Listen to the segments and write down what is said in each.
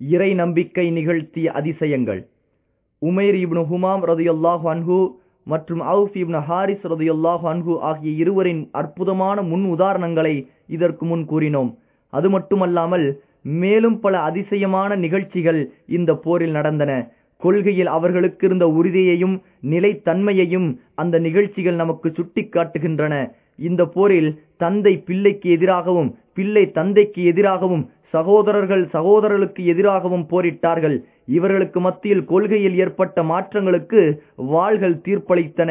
இறை நம்பிக்கை நிகழ்த்திய அதிசயங்கள். உமேர் இப்னு ஹுமாம் ரதியுல்லாஹு அன்ஹு மற்றும் அவுஃப் இப்னு ஹாரிஸ் ரதியுல்லாஹு அன்ஹு ஆகிய இருவரின் அற்புதமான முன் உதாரணங்களை இதற்கு முன் கூறினோம். அது மட்டுமல்லாமல் மேலும் பல அதிசயமான நிகழ்ச்சிகள் இந்த போரில் நடந்தன. கொள்கையில் அவர்களுக்கு இருந்த உறுதியையும் நிலைத்தன்மையையும் அந்த நிகழ்ச்சிகள் நமக்கு சுட்டி காட்டுகின்றன. இந்த போரில் தந்தை பிள்ளைக்கு எதிராகவும் பிள்ளை தந்தைக்கு எதிராகவும் சகோதரர்கள் சகோதரர்களுக்கு எதிராகவும் போரிட்டார்கள். இவர்களுக்கு மத்தியில் கொள்கையில் ஏற்பட்ட மாற்றங்களுக்கு வாள்கள் தீர்ப்பளித்தன.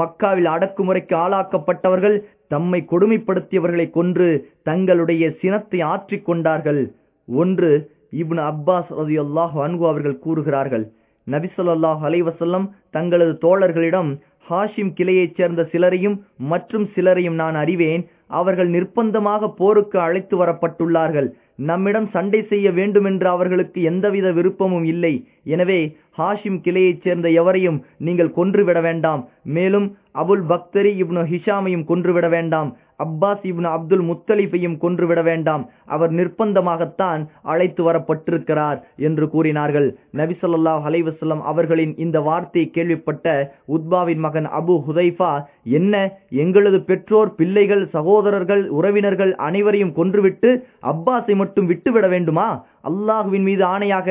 மக்காவில் அடக்குமுறைக்கு ஆளாக்கப்பட்டவர்கள் தம்மை கொடுமைப்படுத்தியவர்களை கொன்று தங்களுடைய சினத்தை ஆற்றிக் கொண்டார்கள். ஒன்று இப்னு அப்பாஸ் ரதியுல்லாஹ் அன்கு அவர்கள் கூறுகிறார்கள் நபிசல்லாஹ் அலைவசல்லம் தங்களது தோழர்களிடம் ஹாஷிம் கிளையைச் சேர்ந்த சிலரையும் மற்றும் சிலரையும் நான் அறிவேன். அவர்கள் நிர்பந்தமாக போருக்கு அழைத்து வரப்பட்டுள்ளார்கள். நம்மிடம் சண்டை செய்ய வேண்டுமென்று அவர்களுக்கு எந்தவித விருப்பமும் இல்லை. எனவே ஹாஷிம் கிளையைச் சேர்ந்த எவரையும் நீங்கள் கொன்றுவிட வேண்டாம். மேலும் அபுல் பக்தரி இப்னு ஹிஷாமையும் கொன்றுவிட வேண்டாம். அப்பாஸ் இப்னு அப்துல் முத்தலிஃபையும் கொன்றுவிட வேண்டாம். அவர் நிர்பந்தமாகத்தான் அழைத்து வரப்பட்டிருக்கிறார் என்று கூறினார்கள். நபிசல்லாஹ் அலைவசல்லம் அவர்களின் இந்த வார்த்தை கேள்விப்பட்ட உத்பாவின் மகன் அபு ஹுதைஃபா என்ன? எங்களது பெற்றோர் பிள்ளைகள் சகோதரர்கள் உறவினர்கள் அனைவரையும் கொன்றுவிட்டு அப்பாஸை மட்டும் விட்டுவிட வேண்டுமா? அல்லாஹுவின் மீது ஆணையாக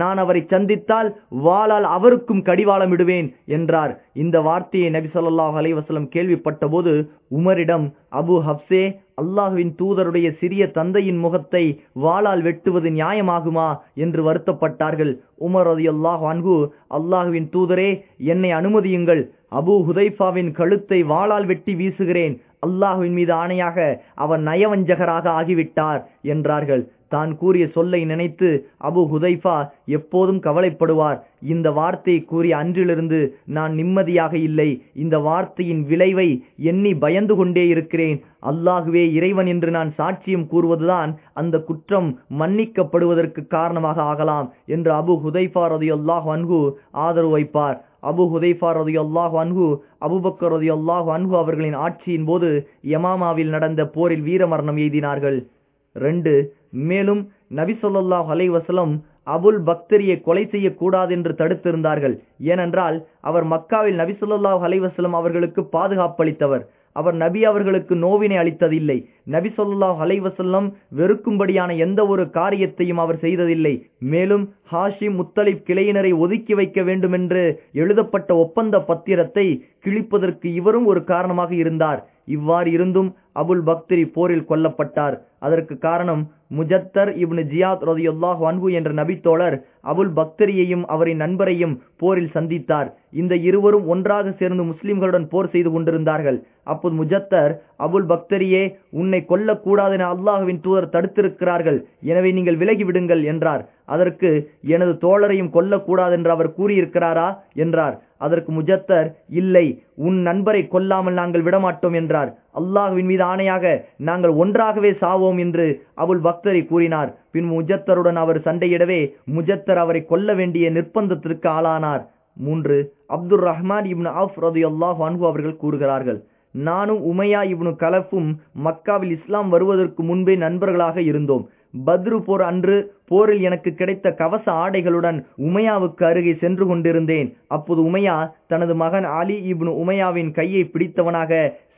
நான் அவரை சந்தித்தால் வாளால் அவருக்கும் கடிவாளம் இடுவேன் என்றார். இந்த வார்த்தையை நபி சொல்லாஹ் அலைவசலம் கேள்விப்பட்ட போது உமரிடம் அபு ஹப்சே அல்லாஹுவின் தூதருடைய சிறிய தந்தையின் முகத்தை வாளால் வெட்டுவது நியாயமாகுமா? என்று வருத்தப்பட்டார்கள். உமர் அதி அல்லாஹ் அன்பு அல்லாஹுவின் தூதரே என்னை அனுமதியுங்கள். அபு ஹுதைஃபாவின் கழுத்தை வாளால் வெட்டி வீசுகிறேன். அல்லாஹுவின் மீது ஆணையாக அவர் நயவஞ்சகராக ஆகிவிட்டார் என்றார்கள். தான் கூறிய சொல்லை நினைத்து அபு ஹுதைஃபா எப்போதும் கவலைப்படுவார். இந்த வார்த்தை கூறிய அன்றிலிருந்து நான் நிம்மதியாக இல்லை. இந்த வார்த்தையின் விளைவை எண்ணி பயந்து கொண்டே இருக்கிறேன். அல்லாகுவே இறைவன் என்று நான் சாட்சியம் கூறுவதுதான் அந்த குற்றம் மன்னிக்கப்படுவதற்கு காரணமாக ஆகலாம் என்று அபு ஹுதைஃபா ரதி அல்லாஹ் அன்ஹு ஆதரவு வைப்பார். அபு ஹுதைஃபா ரதி அல்லாஹ் அன்ஹு அபுபக்கர் ரதி அல்லாஹ் அன்ஹு அவர்களின் ஆட்சியின் போது யமாமாவில் நடந்த போரில் வீரமரணம் எய்தினார்கள். ரெண்டு மேலும் நபி சொல்லாஹ் அலைவசலம் அபுல் பக்தரியை கொலை செய்யக்கூடாது என்று தடுத்திருந்தார்கள். ஏனென்றால் அவர் மக்காவில் நபி சொல்லாஹ் அலைவசலம் அவர்களுக்கு பாதுகாப்பளித்தவர் அவர் நபி அவர்களுக்கு நோவினை அளித்ததில்லை. நபி சொல்லாஹ் அலைவசல்லம் வெறுக்கும்படியான எந்த ஒரு காரியத்தையும் அவர் செய்ததில்லை. மேலும் ஹாஷிம் முத்தலிப் கிளையினரை ஒதுக்கி வைக்க வேண்டுமென்று எழுதப்பட்ட ஒப்பந்த பத்திரத்தை கிழிப்பதற்கு இவரும் ஒரு காரணமாக இருந்தார். இவ்வாறு இருந்தும் அபுல் பக்தரி போரில் கொல்லப்பட்டார். அதற்கு காரணம் முஜத்தர் இப்னு ஜியாத் ரதியுல்லாஹ் அன்பு என்ற நபித்தோழர் அபுல் பக்தரியையும் அவரின் நண்பரையும் போரில் சந்தித்தார். இந்த இருவரும் ஒன்றாக சேர்ந்து முஸ்லிம்களுடன் போர் செய்து கொண்டிருந்தார்கள். அப்போது முஜத்தர் அபுல் பக்தரியே உன்னை கொல்லக்கூடாது என அல்லாஹுவின் தூதர் தடுத்திருக்கிறார்கள். எனவே நீங்கள் விலகி விடுங்கள் என்றார். அதற்கு எனது தோழரையும் கொல்லக்கூடாது என்று அவர் கூறியிருக்கிறாரா என்றார். அதற்கு முஜத்தர் இல்லை உன் நண்பரை கொல்லாமல் நாங்கள் விடமாட்டோம் என்றார். அல்லாஹுவின் மீது ஆணையாக நாங்கள் ஒன்றாகவே சாவோம் என்று அபுல் பக்தரி கூறினார். பின் முஜத்தருடன் அவர் சண்டையிடவே முஜத்தர் அவரை கொல்ல வேண்டிய நிர்பந்தத்திற்கு ஆளானார். மூன்று அப்துல் ரஹ்மான் இப்னு அஃப் ரது அல்லாஹ் அன்ஹு அவர்கள் கூறுகிறார்கள். நானும் உமையா இப்னு கலஃபும் மக்காவில் இஸ்லாம் வருவதற்கு முன்பே நண்பர்களாக இருந்தோம். பத்ரு போர் அன்று போரில் எனக்கு கிடைத்த கவச ஆடைகளுடன் உமையாவுக்கு அருகே சென்று கொண்டிருந்தேன். அப்போது உமையா தனது மகன் அலி இப்னு உமையாவின் கையை பிடித்தவனாக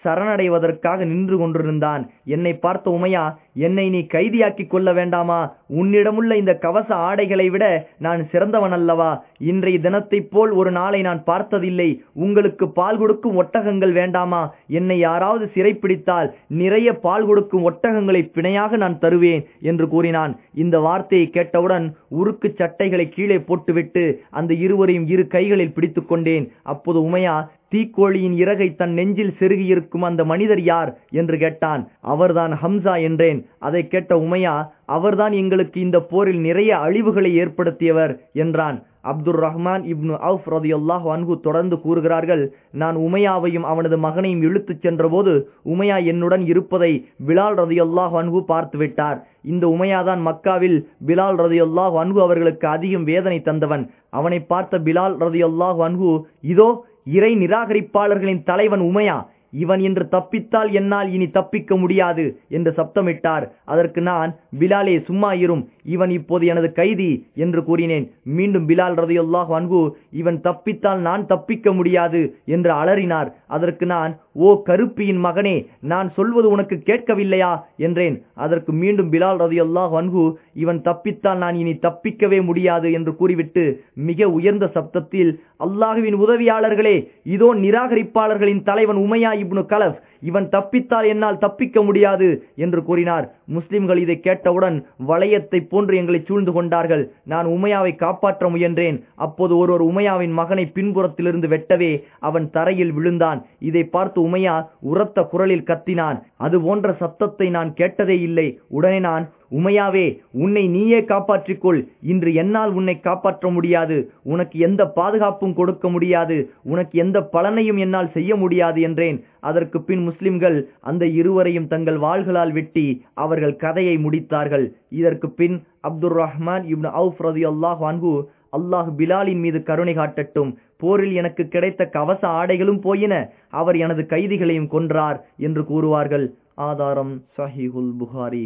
சரணடைவதற்காக நின்று கொண்டிருந்தான். என்னை பார்த்த உமையா என்னை நீ கைதியாக்கி கொள்ள வேண்டாமா? உன்னிடமுள்ள இந்த கவச ஆடைகளை விட நான் சிறந்தவன் அல்லவா? இன்றைய தினத்தைப் போல் ஒரு நாளை நான் பார்த்ததில்லை. உங்களுக்கு பால் கொடுக்கும் ஒட்டகங்கள் வேண்டாமா? என்னை யாராவது சிறைப்பிடித்தால் நிறைய பால் கொடுக்கும் ஒட்டகங்களை பிணையாக நான் தருவேன் என்று கூறினான். இந்த வார்த்தையை கேட்டவுடன் உருக்கு சட்டைகளை கீழே போட்டுவிட்டு அந்த இருவரையும் இரு கைகளில் பிடித்துக்கொண்டேன் அப்போது உமையா தீக்கோழியின் இறகை தன் நெஞ்சில் செருகியிருக்கும் அந்த மனிதர் யார் என்று கேட்டான். அவர்தான் ஹம்சா என்றேன். அதை கேட்ட உமையா அவர்தான் எங்களுக்கு இந்த போரில் நிறைய அழிவுகளை ஏற்படுத்தியவர் என்றான். அப்துல் ரஹ்மான் இப்னு அவுஃப் ரதியுல்லாஹ் அன்ஹு தொடர்ந்து கூறுகிறார்கள் நான் உமையாவையும் அவனது மகனையும் இழுத்துச் சென்றபோது உமையா என்னுடன் இருப்பதை பிலால் ரதியுல்லாஹ் அன்ஹு பார்த்துவிட்டார் இந்த உமையாதான் மக்காவில் பிலால் ரதியுல்லாஹ் அன்ஹு அவர்களுக்கு அதிகம் வேதனை தந்தவன். அவனை பார்த்த பிலால் ரதியுல்லாஹ் அன்ஹு இதோ இறை நிராகரிப்பாளர்களின் தலைவன் உமையா? இவன் இன்று தப்பித்தால் என்னால் இனி தப்பிக்க முடியாது என்று சப்தமிட்டார். அதற்கு நான் பிலாலே சும்மா இரும். இவன் இப்போது எனது கைதி என்று கூறினேன். மீண்டும் பிலால் ரதியுல்லாஹ் அன்பு இவன் தப்பித்தால் நான் தப்பிக்க முடியாது என்று அலறினார். அதற்கு நான் ஓ கருப்பியின் மகனே நான் சொல்வது உனக்கு கேட்கவில்லையா? என்றேன். அதற்கு மீண்டும் பிலால் ரதியுல்லாஹ் வன்கு இவன் தப்பித்தால் நான் இனி தப்பிக்கவே முடியாது என்று கூறிவிட்டு மிக உயர்ந்த சப்தத்தில் அல்லாஹுவின் உதவியாளர்களே இதோ நிராகரிப்பாளர்களின் தலைவன் உமையா இப்னு கலஃப் இவன் தப்பித்தால் என்னால் தப்பிக்க முடியாது என்று கூறினார். முஸ்லிம்கள் இதை கேட்டவுடன் வளையத்தை போன்று எங்களை சூழ்ந்து கொண்டார்கள். நான் உமையாவை காப்பாற்ற முயன்றேன். அப்போது ஒருவர் உமையாவின் மகனை பின்புறத்திலிருந்து வெட்டவே அவன் தரையில் விழுந்தான். இதை பார்த்து உமையா உரத்த குரலில் கத்தினான். அது போன்ற சத்தத்தை நான் கேட்டதே இல்லை. உடனே நான் உமையாவே உன்னை நீயே காப்பாற்றிக்கொள். இன்று என்னால் உன்னை காப்பாற்ற முடியாது. உனக்கு எந்த பாதுகாப்பும் கொடுக்க முடியாது. உனக்கு எந்த பலனையும் என்னால் செய்ய முடியாது என்றேன். அதற்கு பின் முஸ்லிம்கள் அந்த இருவரையும் தங்கள் வாள்களால் வெட்டி அவர்கள் கதையை முடித்தார்கள். இதற்கு பின் அப்துல் ரஹ்மான் இப்னு அவுஃப் ரதி அல்லாஹ் வான்கு அல்லாஹ் பிலாலின் மீது கருணை காட்டட்டும். போரில் எனக்கு கிடைத்த கவச ஆடைகளும் போயின. அவர் எனது கைதிகளையும் கொன்றார் என்று கூறுவார்கள். ஆதாரம் சஹிஹுல் புகாரி.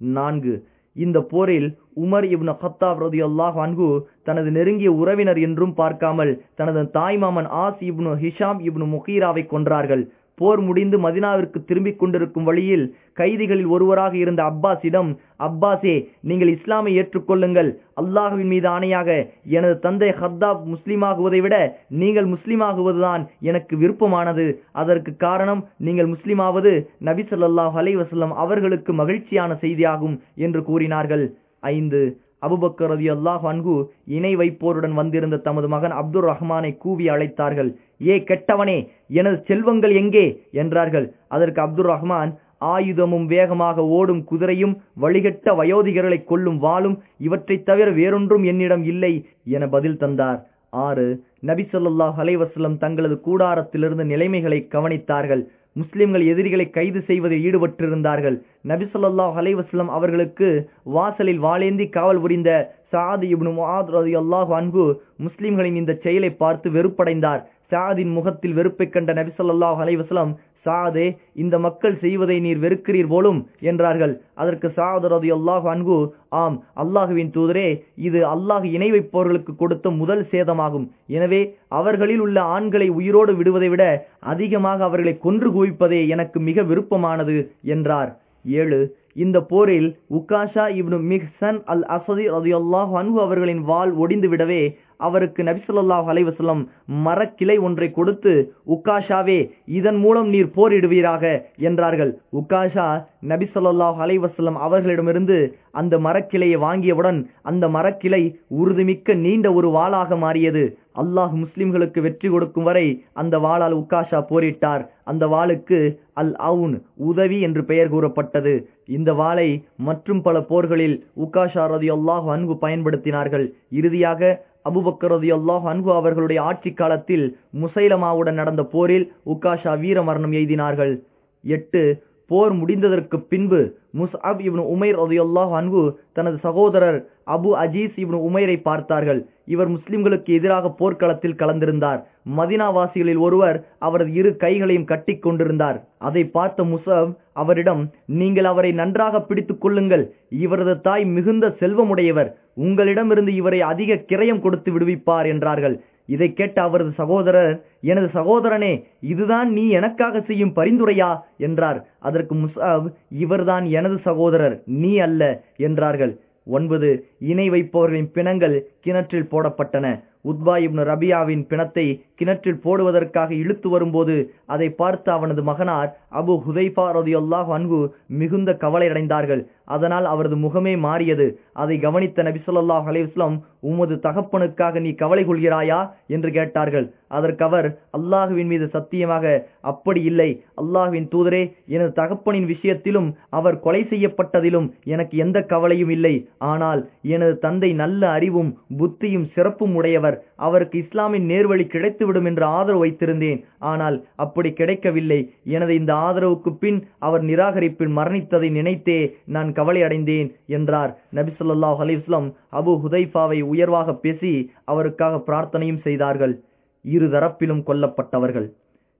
நான்கு. இந்த போரில் உமர் இப்னு ஹத்தாப் ரதி அல்லாஹ் அன்கு தனது நெருங்கிய உறவினர் என்றும் பார்க்காமல் தனது தாய்மாமன் ஆஸ் இப்னு ஹிஷாம் இப்னு முகீராவை கொன்றார்கள். போர் முடிந்து மதினாவிற்கு திரும்பிக் கொண்டிருக்கும் வழியில் கைதிகளில் ஒருவராக இருந்த அப்பாஸிடம் அப்பாஸே நீங்கள் இஸ்லாமை ஏற்றுக்கொள்ளுங்கள். அல்லாஹுவின் மீது ஆணையாக எனது தந்தை ஹர்தாப் முஸ்லீமாகுவதை விட நீங்கள் முஸ்லீமாகுவதுதான் எனக்கு விருப்பமானது. அதற்கு காரணம் நீங்கள் முஸ்லீமாவது நபி ஸல்லல்லாஹு அலைஹி அவர்களுக்கு மகிழ்ச்சியான செய்தியாகும் என்று கூறினார்கள். ஐந்து அபுபக்கரதி அல்லாஹ் அன்கு இணை வைப்போருடன் வந்திருந்த தமது மகன் அப்துல் ரஹ்மானை கூவி அழைத்தார்கள். ஏ கெட்டவனே எனது செல்வங்கள் எங்கே? என்றார்கள். அதற்கு அப்துல் ரஹ்மான் ஆயுதமும் வேகமாக ஓடும் குதிரையும் வழிகட்ட வயோதிகர்களை கொல்லும் வாளும் இவற்றைத் தவிர வேறொன்றும் என்னிடம் இல்லை என பதில் தந்தார். ஆறு நபி ஸல்லல்லாஹு அலைஹி தங்களது கூடாரத்திலிருந்து நிலைமைகளை கவனித்தார்கள். முஸ்லிம்கள் எதிரிகளை கைது செய்வதில் ஈடுபட்டிருந்தார்கள். நபி ஸல்லல்லாஹு அவர்களுக்கு வாசலில் வாளேந்தி காவல் புரிந்த சாதி இப்னு அல்லாஹ் அன்பு அன்ஹு முஸ்லிம்களின் இந்த செயலை பார்த்து வெறுப்படைந்தார். சாதின் முகத்தில் வெறுப்பைக் கண்ட நபிசல்லாஹ் அலைவாஸ்லாம் சாதே இந்த மக்கள் செய்வதை நீர் வெறுக்கிறீர் போலும் என்றார்கள். அதற்கு சாது ரதி அல்லாஹ் அன்பு ஆம் அல்லாஹுவின் தூதரே இது அல்லாஹ் இணை வைப்பவர்களுக்கு கொடுத்த முதல் சேதமாகும். எனவே அவர்களில் உள்ள ஆண்களை உயிரோடு விடுவதை விட அதிகமாக அவர்களை கொன்று குவிப்பதே எனக்கு மிக விருப்பமானது என்றார். ஏழு இந்த போரில் உக்காஷா இப்னு மிஹ்சன் அல் அசதி ரதியுல்லாஹ் அன்ஹு அவர்களின் வாள் ஒடிந்து விடவே அவருக்கு நபி அலைவசலம் மரக்கிளை ஒன்றை கொடுத்து உக்காஷாவே இதன் மூலம் நீர் போரிடுவீராக என்றார்கள். உக்காஷா நபிசல்லாஹ் அலைவசல்லம் அவர்களிடமிருந்து அந்த மரக்கிளையை வாங்கியவுடன் அந்த மரக்கிளை உறுதிமிக்க நீண்ட ஒரு வாளாக மாறியது. அல்லாஹ் முஸ்லிம்களுக்கு வெற்றி கொடுக்கும் வரை அந்த வாளால் உக்காஷா போரிட்டார். அந்த வாளுக்கு அல் அவுன் உதவி என்று பெயர் கூறப்பட்டது. இந்த வாளை மற்றும் பல போர்களில் உக்காஷா ரதி அல்லாஹ் அன்பு பயன்படுத்தினார்கள். இறுதியாக அபுபக்கர் அல்லாஹ் அன்பு அவர்களுடைய ஆட்சி காலத்தில் முசைலமாவுடன் நடந்த போரில் உக்காஷா வீரமரணம் எய்தினார்கள். எட்டு போர் முடிந்ததற்கு பின்பு முஸ்அப் இப்னு உமைர் ரதியுல்லாஹ் அன்பு தனது சகோதரர் அபு அஜீஸ் இப்னு உமைரை பார்த்தார்கள். இவர் முஸ்லிம்களுக்கு எதிராக போர்க்களத்தில் கலந்திருந்தார். மதினாவாசிகளில் ஒருவர் அவரது இரு கைகளையும் கட்டி கொண்டிருந்தார். அதை பார்த்த முசப் அவரிடம் நீங்கள் அவரை நன்றாக பிடித்துக் கொள்ளுங்கள். இவரது தாய் மிகுந்த செல்வமுடையவர். உங்களிடமிருந்து இவரை அதிக கிரயம் கொடுத்து விடுவிப்பார் என்றார்கள். இதை கேட்ட அவரது சகோதரர் எனது சகோதரனே இதுதான் நீ எனக்காக செய்யும் பரிந்துரையா? என்றார். அதற்கு முசாப் இவர்தான் எனது சகோதரர் நீ அல்ல என்றார்கள். ஒன்பது இணை வைப்பவர்களின் பிணங்கள் கிணற்றில் போடப்பட்டன. உத்பா இப்னு ரபியாவின் பிணத்தை கிணற்றில் போடுவதற்காக இழுத்து வரும்போது அதை பார்த்து அவனது மகனார் அபு ஹுதைஃபா ரதியுல்லாஹ் அன்கு மிகுந்த கவலை அடைந்தார்கள் அதனால் அவரது முகமே மாறியது. அதை கவனித்த நபி ஸல்லல்லாஹு உமது தகப்பனுக்காக நீ கவலை கொள்கிறாயா? என்று கேட்டார்கள். அதற்கு அவர் அல்லாஹுவின் மீது சத்தியமாக அப்படி இல்லை. அல்லாஹுவின் தூதரே எனது தகப்பனின் விஷயத்திலும் அவர் கொலை செய்யப்பட்டதிலும் எனக்கு எந்த கவலையும் இல்லை. ஆனால் எனது தந்தை நல்ல அறிவும் புத்தியும் சிறப்பும் உடையவர். அவருக்கு இஸ்லாமின் நேர்வழி கிடைத்துவிடும் என்று ஆதரவு வைத்திருந்தேன். ஆனால் அப்படி கிடைக்கவில்லை. எனது இந்த ஆதரவுக்கு பின் அவர் நிராகரிப்பில் மரணித்ததை நினைத்தே நான் கவலை அடைந்தேன் என்றார். நபி ஸல்லல்லாஹு அலைஹி அபு ஹுதைஃபாவை உயர்வாக பேசி அவருக்காக பிரார்த்தனையும் செய்தார்கள். இரு தரப்பிலும் கொல்லப்பட்டவர்கள்.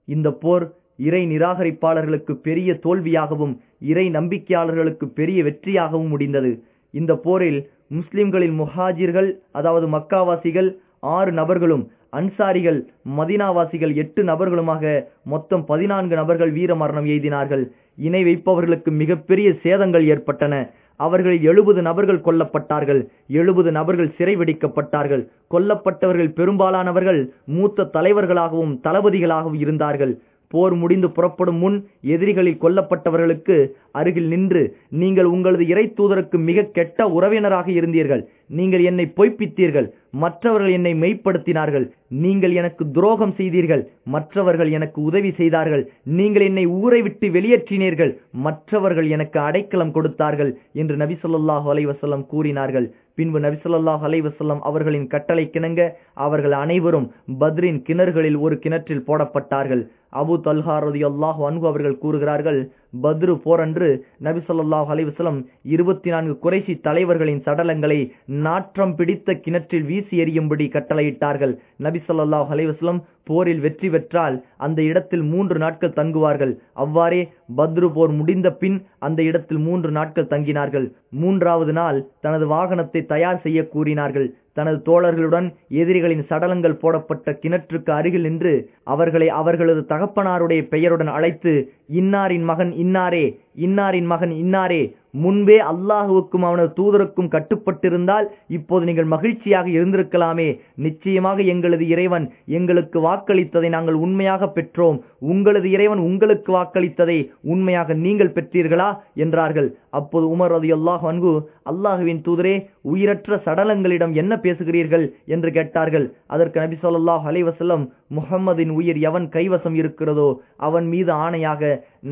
இந்த போர் இறை நிராகரிப்பாளர்களுக்கு பெரிய தோல்வியாகவும் இறை நம்பிக்கையாளர்களுக்கு பெரிய வெற்றியாகவும் முடிந்தது. இந்த போரில் முஸ்லிம்களின் முஹாஜிர்கள் அதாவது மக்காவாசிகள் ஆறு நபர்களும் அன்சாரிகள் மதினாவாசிகள் எட்டு நபர்களுமாக மொத்தம் பதினான்கு நபர்கள் வீர மரணம் எய்தினார்கள். இணை வைப்பவர்களுக்கு மிகப்பெரிய சேதங்கள் ஏற்பட்டன. அவர்களில் எழுபது நபர்கள் கொல்லப்பட்டார்கள். எழுபது நபர்கள் சிறைபிடிக்கப்பட்டார்கள் கொல்லப்பட்டவர்கள் பெரும்பாலானவர்கள் மூத்த தலைவர்களாகவும் தளபதிகளாகவும் இருந்தார்கள். போர் முடிந்து புறப்படும் முன் எதிரிகளில் கொல்லப்பட்டவர்களுக்கு அருகில் நின்று நீங்கள் உங்களது இறை தூதருக்கு மிக கெட்ட உறவினராக இருந்தீர்கள். நீங்கள் என்னை பொய்ப்பித்தீர்கள். மற்றவர்கள் என்னை மெய்ப்படுத்தினார்கள். நீங்கள் எனக்கு துரோகம் செய்தீர்கள். மற்றவர்கள் எனக்கு உதவி செய்தார்கள். நீங்கள் என்னை ஊரை விட்டு வெளியேற்றினீர்கள். மற்றவர்கள் எனக்கு அடைக்கலம் கொடுத்தார்கள் என்று நபிசல்லாஹு அலைவசல்லம் கூறினார்கள். பின்பு நபிசல்லாஹு அலைவசல்லம் அவர்களின் கட்டளை கிணங்க அவர்கள் அனைவரும் பத்ரின் கிணறுகளில் ஒரு கிணற்றில் போடப்பட்டார்கள். அபு தல்ஹா ரதி அல்லாஹ் அன்பு அவர்கள் கூறுகிறார்கள் பத்ரு போரன்று நபி சொல்லாஹ் அலிவசலம் இருபத்தி நான்கு குறைசி தலைவர்களின் சடலங்களை நாற்றம் பிடித்த கிணற்றில் வீசி எறியும்படி கட்டளையிட்டார்கள். நபி சொல்லாஹ் அலிவசலம் போரில் வெற்றி பெற்றால் அந்த இடத்தில் மூன்று நாட்கள் தங்குவார்கள். அவ்வாறே பத்ரு போர் முடிந்த பின் அந்த இடத்தில் மூன்று நாட்கள் தங்கினார்கள். மூன்றாவது நாள் தனது வாகனத்தை தயார் செய்ய கூறினார்கள். தனது தோழர்களுடன் எதிரிகளின் சடலங்கள் போடப்பட்ட கிணற்றுக்கு அருகில் நின்று அவர்களை அவர்களது தகப்பனாருடைய பெயருடன் அழைத்து இன்னாரின் மகன் இன்னாரே இன்னாரின் மகன் இன்னாரே. முன்பே அல்லாஹுவுக்கும் அவனது தூதருக்கும் கட்டுப்பட்டிருந்தால் இப்போது நீங்கள் மகிழ்ச்சியாக இருந்திருக்கலாமே. நிச்சயமாக எங்களது இறைவன் எங்களுக்கு வாக்களித்ததை நாங்கள் உண்மையாக பெற்றோம். உங்களது இறைவன் உங்களுக்கு வாக்களித்ததை உண்மையாக நீங்கள் பெற்றீர்களா? என்றார்கள். அப்போது உமர் ரதி அல்லாஹ் அன்பு அல்லாஹுவின் தூதரே உயிரற்ற சடலங்களிடம் என்ன பேசுகிறீர்கள்? என்று கேட்டார்கள். அதற்கு நபி சொல்லாஹ் அலைவசல்லம் முகம்மதின் உயிர் எவன் கைவசம் இருக்கிறதோ அவன் மீது ஆணையாக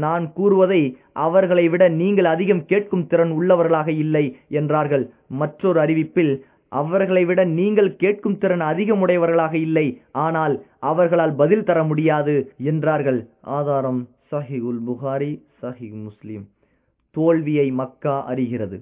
நான் கூறுவதை அவர்களை விட நீங்கள் அதிகம் கேட்கும் திறன் உள்ளவர்களாக இல்லை என்றார்கள். மற்றொரு அறிவிப்பில் அவர்களை விட நீங்கள் கேட்கும் திறன் அதிகமுடையவர்களாக இல்லை ஆனால் அவர்களால் பதில் தர முடியாது என்றார்கள். ஆதாரம் சஹிகுல் புகாரி சஹி முஸ்லிம். தோல்வியை மக்கா அறிகிறது.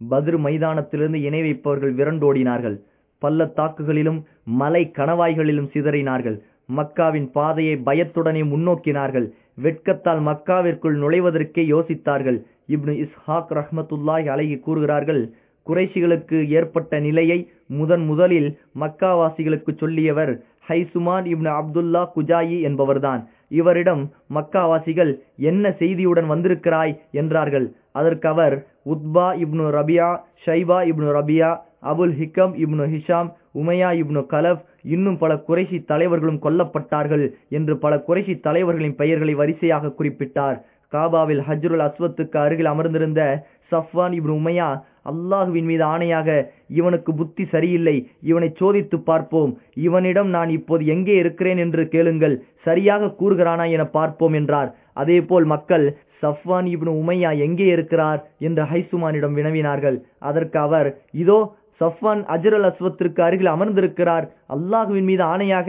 பத்ரு மைதானத்திலிருந்து இணை வைப்பவர்கள் விரண்டோடினார்கள். பள்ளத்தாக்குகளிலும் மலை கணவாய்களிலும் சிதறினார்கள். மக்காவின் பாதையை பயத்துடனே முன்னோக்கினார்கள். வெட்கத்தால் மக்காவிற்குள் நுழைவதற்கே யோசித்தார்கள். இப்னு இஸ்ஹாக் ரஹ்மத்துல்லாஹி அலகி கூறுகிறார்கள் குறைஷிகளுக்கு ஏற்பட்ட நிலையை முதன் முதலில் மக்காவாசிகளுக்கு சொல்லியவர் ஹைசுமான் இப்னு அப்துல்லா குஜாயி என்பவர்தான். இவரிடம் மக்காவாசிகள் என்ன செய்தியுடன் வந்திருக்கிறாய்? என்றார்கள். அதற்கு அவர் Utba ibn Rabia Shaiba ibn Rabia Abul Hakam ibn Hisham Umayya ibn Khalaf இன்னும் பல குறைசி தலைவர்களும் கொல்லப்பட்டார்கள் என்று பல குறைசி தலைவர்களின் பெயர்களை வரிசையாக குறிப்பிட்டார். காபாவில் ஹஜ்ருல் அஸ்வத்துக்கு அருகில் அமர்ந்திருந்த சஃப்வான் இப்னு உமையா அல்லாஹுவின் மீது ஆணையாக இவனுக்கு புத்தி சரியில்லை இவனை சோதித்து பார்ப்போம். இவனிடம் நான் இப்போது எங்கே இருக்கிறேன் என்று கேளுங்கள் சரியாக கூறுகிறானா என பார்ப்போம் என்றார். அதேபோல் மக்கள் சஃப்வான் இப்னு உமையா எங்கே இருக்கிறார்? என்று ஹைசுமானிடம் வினவினார்கள். அதற்கு அவர் இதோ சஃப்வான் அஜரல் அஸ்வத்திற்கு அருகில் அமர்ந்திருக்கிறார். அல்லாஹுவின் மீது ஆணையாக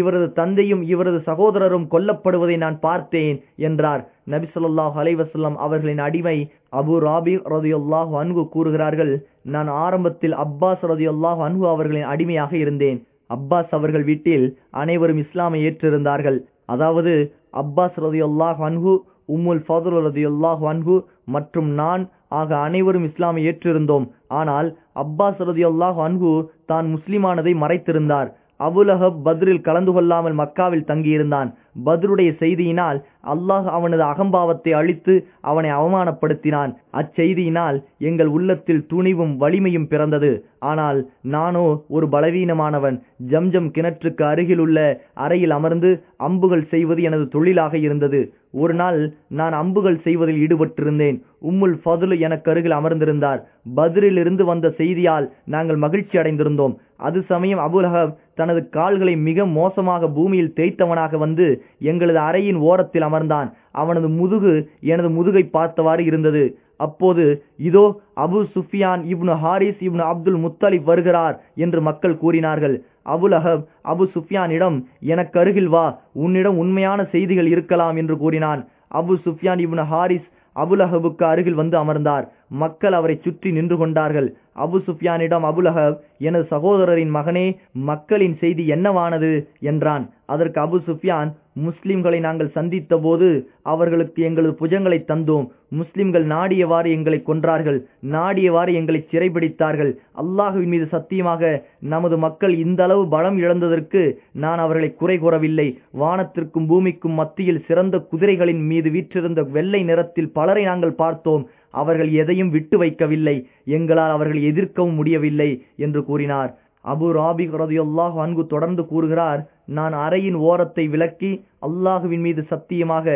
இவரது தந்தையும் இவரது சகோதரரும் கொல்லப்படுவதை நான் பார்த்தேன் என்றார். நபி சொல்லாஹ் அலைவசல்லம் அவர்களின் அடிமை அபு ராபி ரதியுல்லாஹு அன்பு கூறுகிறார்கள் நான் ஆரம்பத்தில் அப்பாஸ் ரதியுல்லாஹு அன்பு அவர்களின் அடிமையாக இருந்தேன். அப்பாஸ் அவர்கள் வீட்டில் அனைவரும் இஸ்லாமை ஏற்றிருந்தார்கள். அதாவது அப்பாஸ் ரதியுல்லாஹ் அன்ஹு உம்முல் ஃபதுல் ரதியுல்லாஹ் அன்ஹு மற்றும் நான் ஆக அனைவரும் இஸ்லாமை ஏற்றிருந்தோம். ஆனால் அப்பாஸ் ரதியுல்லாஹ் அன்ஹு தான் முஸ்லிமானதை மறைத்திருந்தார். அபுலஹப் பத்ரில் கலந்து கொள்ளாமல் மக்காவில் தங்கியிருந்தான். பத்ருடைய செய்தியினால் அல்லாஹ் அவனது அகம்பாவத்தை அழித்து அவனை அவமானப்படுத்தினான். அச்செய்தியினால் எங்கள் உள்ளத்தில் துணிவும் வலிமையும் பிறந்தது. ஆனால் நானோ ஒரு பலவீனமானவன் ஜம்ஜம் கிணற்றுக்கு அருகிலுள்ள அறையில் அமர்ந்து அம்புகள் செய்வது எனது தொழிலாக இருந்தது. ஒரு நாள் நான் அம்புகள் செய்வதில் ஈடுபட்டிருந்தேன். உம்முல் ஃபதுலு எனக்கு அருகில் அமர்ந்திருந்தார். பதிலிருந்து வந்த செய்தியால் நாங்கள் மகிழ்ச்சி அடைந்திருந்தோம். அது சமயம் அபுலஹப் தனது கால்களை மிக மோசமாக பூமியில் தேய்த்தவனாக வந்து எங்களது அறையின் ஓரத்தில் அமர்ந்தான். அவனது முதுகு எனது முதுகை பார்த்தவாறு இருந்தது. அப்போது இதோ Abu Sufyan ibn Harith ibn Abdul Muttalib வருகிறார் என்று மக்கள் கூறினார்கள். அபுலஹப் அபு சுஃபியானிடம் எனக்கு அருகில் வா உன்னிடம் உண்மையான செய்திகள் இருக்கலாம் என்று கூறினான். அபு சுஃபியான் இப்னு ஹாரிஸ் அபுலஹபுக்கு அருகில் வந்து அமர்ந்தார். மக்கள் அவரை சுற்றி நின்று கொண்டார்கள். அபு சுஃபியானிடம் அபுலஹப் எனது சகோதரரின் மகனே மக்களின் செய்தி என்னவானது? என்றான். அதற்கு அபு சுஃபியான் முஸ்லிம்களை நாங்கள் சந்தித்த போது அவர்களுக்கு எங்களது புஜங்களை தந்தோம். முஸ்லிம்கள் நாடியவாறு எங்களை கொன்றார்கள். நாடியவாறு எங்களை சிறைபிடித்தார்கள். அல்லாஹுவின் மீது சத்தியமாக நமது மக்கள் இந்த அளவு பலம் இழந்ததற்கு நான் அவர்களை குறை கூறவில்லை. வானத்திற்கும் பூமிக்கும் மத்தியில் சிறந்த குதிரைகளின் மீது வீற்றிருந்த வெள்ளை நிறத்தில் பலரை நாங்கள் பார்த்தோம். அவர்கள் எதையும் விட்டு வைக்கவில்லை. எங்களால் அவர்கள் எதிர்க்கவும் முடியவில்லை என்று கூறினார். அபு ராபி ரதியுல்லாஹ் அன்கு தொடர்ந்து கூறுகிறார் நான் அறையின் ஓரத்தை விலக்கி அல்லாஹுவின் மீது சத்தியமாக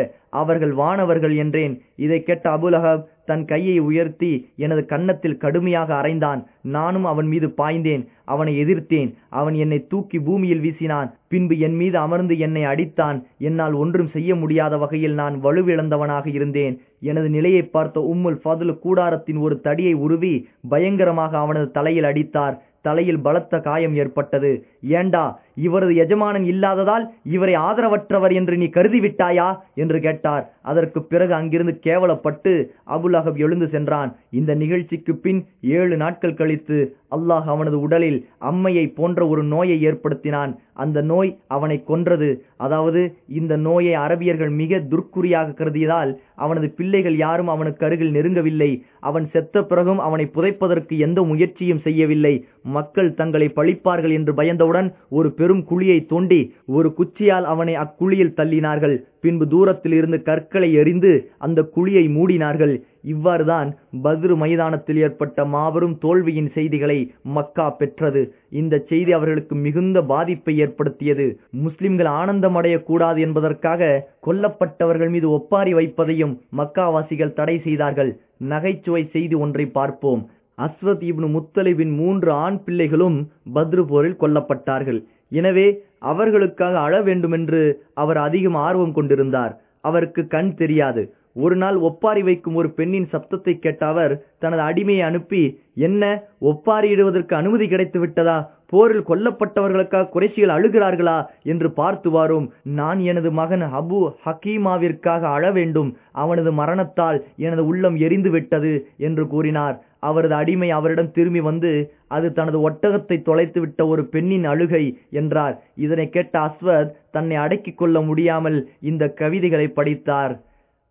அவர்கள் வானவர்கள் என்றேன். இதை கேட்ட அபுலஹப் தன் கையை உயர்த்தி எனது கன்னத்தில் கடுமையாக அறைந்தான் நானும் அவன் மீது பாய்ந்தேன். அவனை எதிர்த்தேன். அவன் என்னை தூக்கி பூமியில் வீசினான். பின்பு என் மீது அமர்ந்து என்னை அடித்தான். என்னால் ஒன்றும் செய்ய முடியாத வகையில் நான் வலுவிழந்தவனாக இருந்தேன். எனது நிலையை பார்த்த உம்முல் ஃபதுல் கூடாரத்தின் ஒரு தடியை உருவி பயங்கரமாக அவனது தலையில் அடித்தார். தலையில் பலத்த காயம் ஏற்பட்டது. ஏண்டா இவரது எஜமானன் இல்லாததால் இவரை ஆதரவற்றவர் என்று நீ கருதிவிட்டாயா? என்று கேட்டார். அதற்கு பிறகு அங்கிருந்து கேவலப்பட்டு அபுல் அகப் எழுந்து சென்றான். இந்த நிகழ்ச்சிக்கு பின் ஏழு நாட்கள் கழித்து அல்லாஹ் அவனது உடலில் அம்மையை போன்ற ஒரு நோயை ஏற்படுத்தினான். அந்த நோய் அவனை கொன்றது. அதாவது இந்த நோயை அரபியர்கள் மிக துர்க்குறியாக கருதியதால் அவனது பிள்ளைகள் யாரும் அவனுக்கு அருகில் நெருங்கவில்லை. அவன் செத்த பிறகும் அவனை புதைப்பதற்கு எந்த முயற்சியும் செய்யவில்லை. மக்கள் தங்களை பழிப்பார்கள் என்று பயந்தவுடன் ஒரு பெரும் குழியை தோண்டி ஒரு குச்சியால் அவனை அக்குழியில் தள்ளினார்கள். பின்பு தூரத்திலிருந்து கற்களை எறிந்து அந்த குழியை மூடினார்கள். இவ்வாறுதான் பத்ரு மைதானத்தில் ஏற்பட்ட மாபெரும் தோல்வியின் செய்திகளை மக்கா பெற்றது. இந்த செய்தி அவர்களுக்கு மிகுந்த பாதிப்பை ஏற்படுத்தியது. முஸ்லிம்கள் ஆனந்தம் அடையக்கூடாது என்பதற்காக கொல்லப்பட்டவர்கள் மீது ஒப்பாரி வைப்பதையும் மக்காவாசிகள் தடை செய்தார்கள். நகைச்சுவை செய்தி ஒன்றை பார்ப்போம். அஸ்வத் இப்னு முத்தலிபின் மூன்று ஆண் பிள்ளைகளும் பத்ரு போரில் கொல்லப்பட்டார்கள். எனவே அவர்களுக்காக அழ வேண்டுமென்று அவர் அதிகம் ஆர்வம் கொண்டிருந்தார். அவருக்கு கண் தெரியாது. ஒரு நாள் ஒப்பாரி வைக்கும் ஒரு பெண்ணின் சப்தத்தை கேட்ட அவர் தனது அடிமையை அனுப்பி என்ன ஒப்பாரியிடுவதற்கு அனுமதி கிடைத்து விட்டதா? போரில் கொல்லப்பட்டவர்களுக்காக குறைசிகள் அழுகிறார்களா? என்று பார்த்து வாரும். நான் எனது மகன் அபு ஹக்கீமாவிற்காக அழ வேண்டும். அவனது மரணத்தால் எனது உள்ளம் எரிந்து விட்டது என்று கூறினார். அவரது அடிமை அவரிடம் திரும்பி வந்து அது தனது ஒட்டகத்தை தொலைத்துவிட்ட ஒரு பெண்ணின் அழுகை என்றார். இதனை கேட்ட அஸ்வத் தன்னை அடக்கிக் கொள்ள முடியாமல் இந்த கவிதைகளை படித்தார்.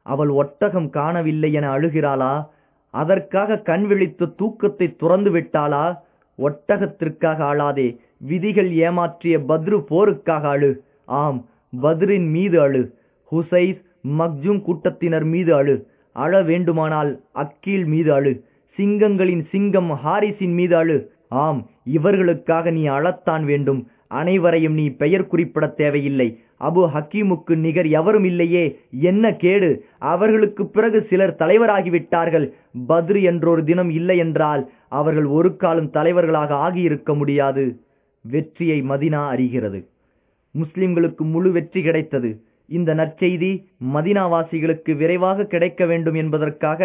அவள் ஒட்டகம் காணவில்லை என அழுகிறாளா? அதற்காக கண் விழித்து தூக்கத்தை துறந்து விட்டாளா? ஒட்டகத்திற்காக அழாதே விதிகள் ஏமாற்றிய பத்ரு போருக்காக அழு. ஆம் பத்ரின் மீது அழு. ஹுசைஸ் மக்ஜூம் கூட்டத்தினர் மீது அழு. அழ வேண்டுமானால் அக்கீல் மீது அழு. சிங்கங்களின் சிங்கம் ஹாரிஸின் மீது அழு. ஆம் இவர்களுக்காக நீ அழத்தான் வேண்டும். அனைவரையும் நீ பெயர் குறிப்பிட தேவையில்லை. அபு ஹக்கீமுக்கு நிகர் எவரும் இல்லையே? என்ன கேடு? அவர்களுக்கு பிறகு சிலர் தலைவராகிவிட்டார்கள். பத்ரு என்றொரு தினம் இல்லை என்றால் அவர்கள் ஒரு காலம் தலைவர்களாக ஆகியிருக்க முடியாது. வெற்றியை மதினா அறிகிறது. முஸ்லிம்களுக்கு முழு வெற்றி கிடைத்தது. இந்த நற்செய்தி மதினாவாசிகளுக்கு விரைவாக கிடைக்க வேண்டும் என்பதற்காக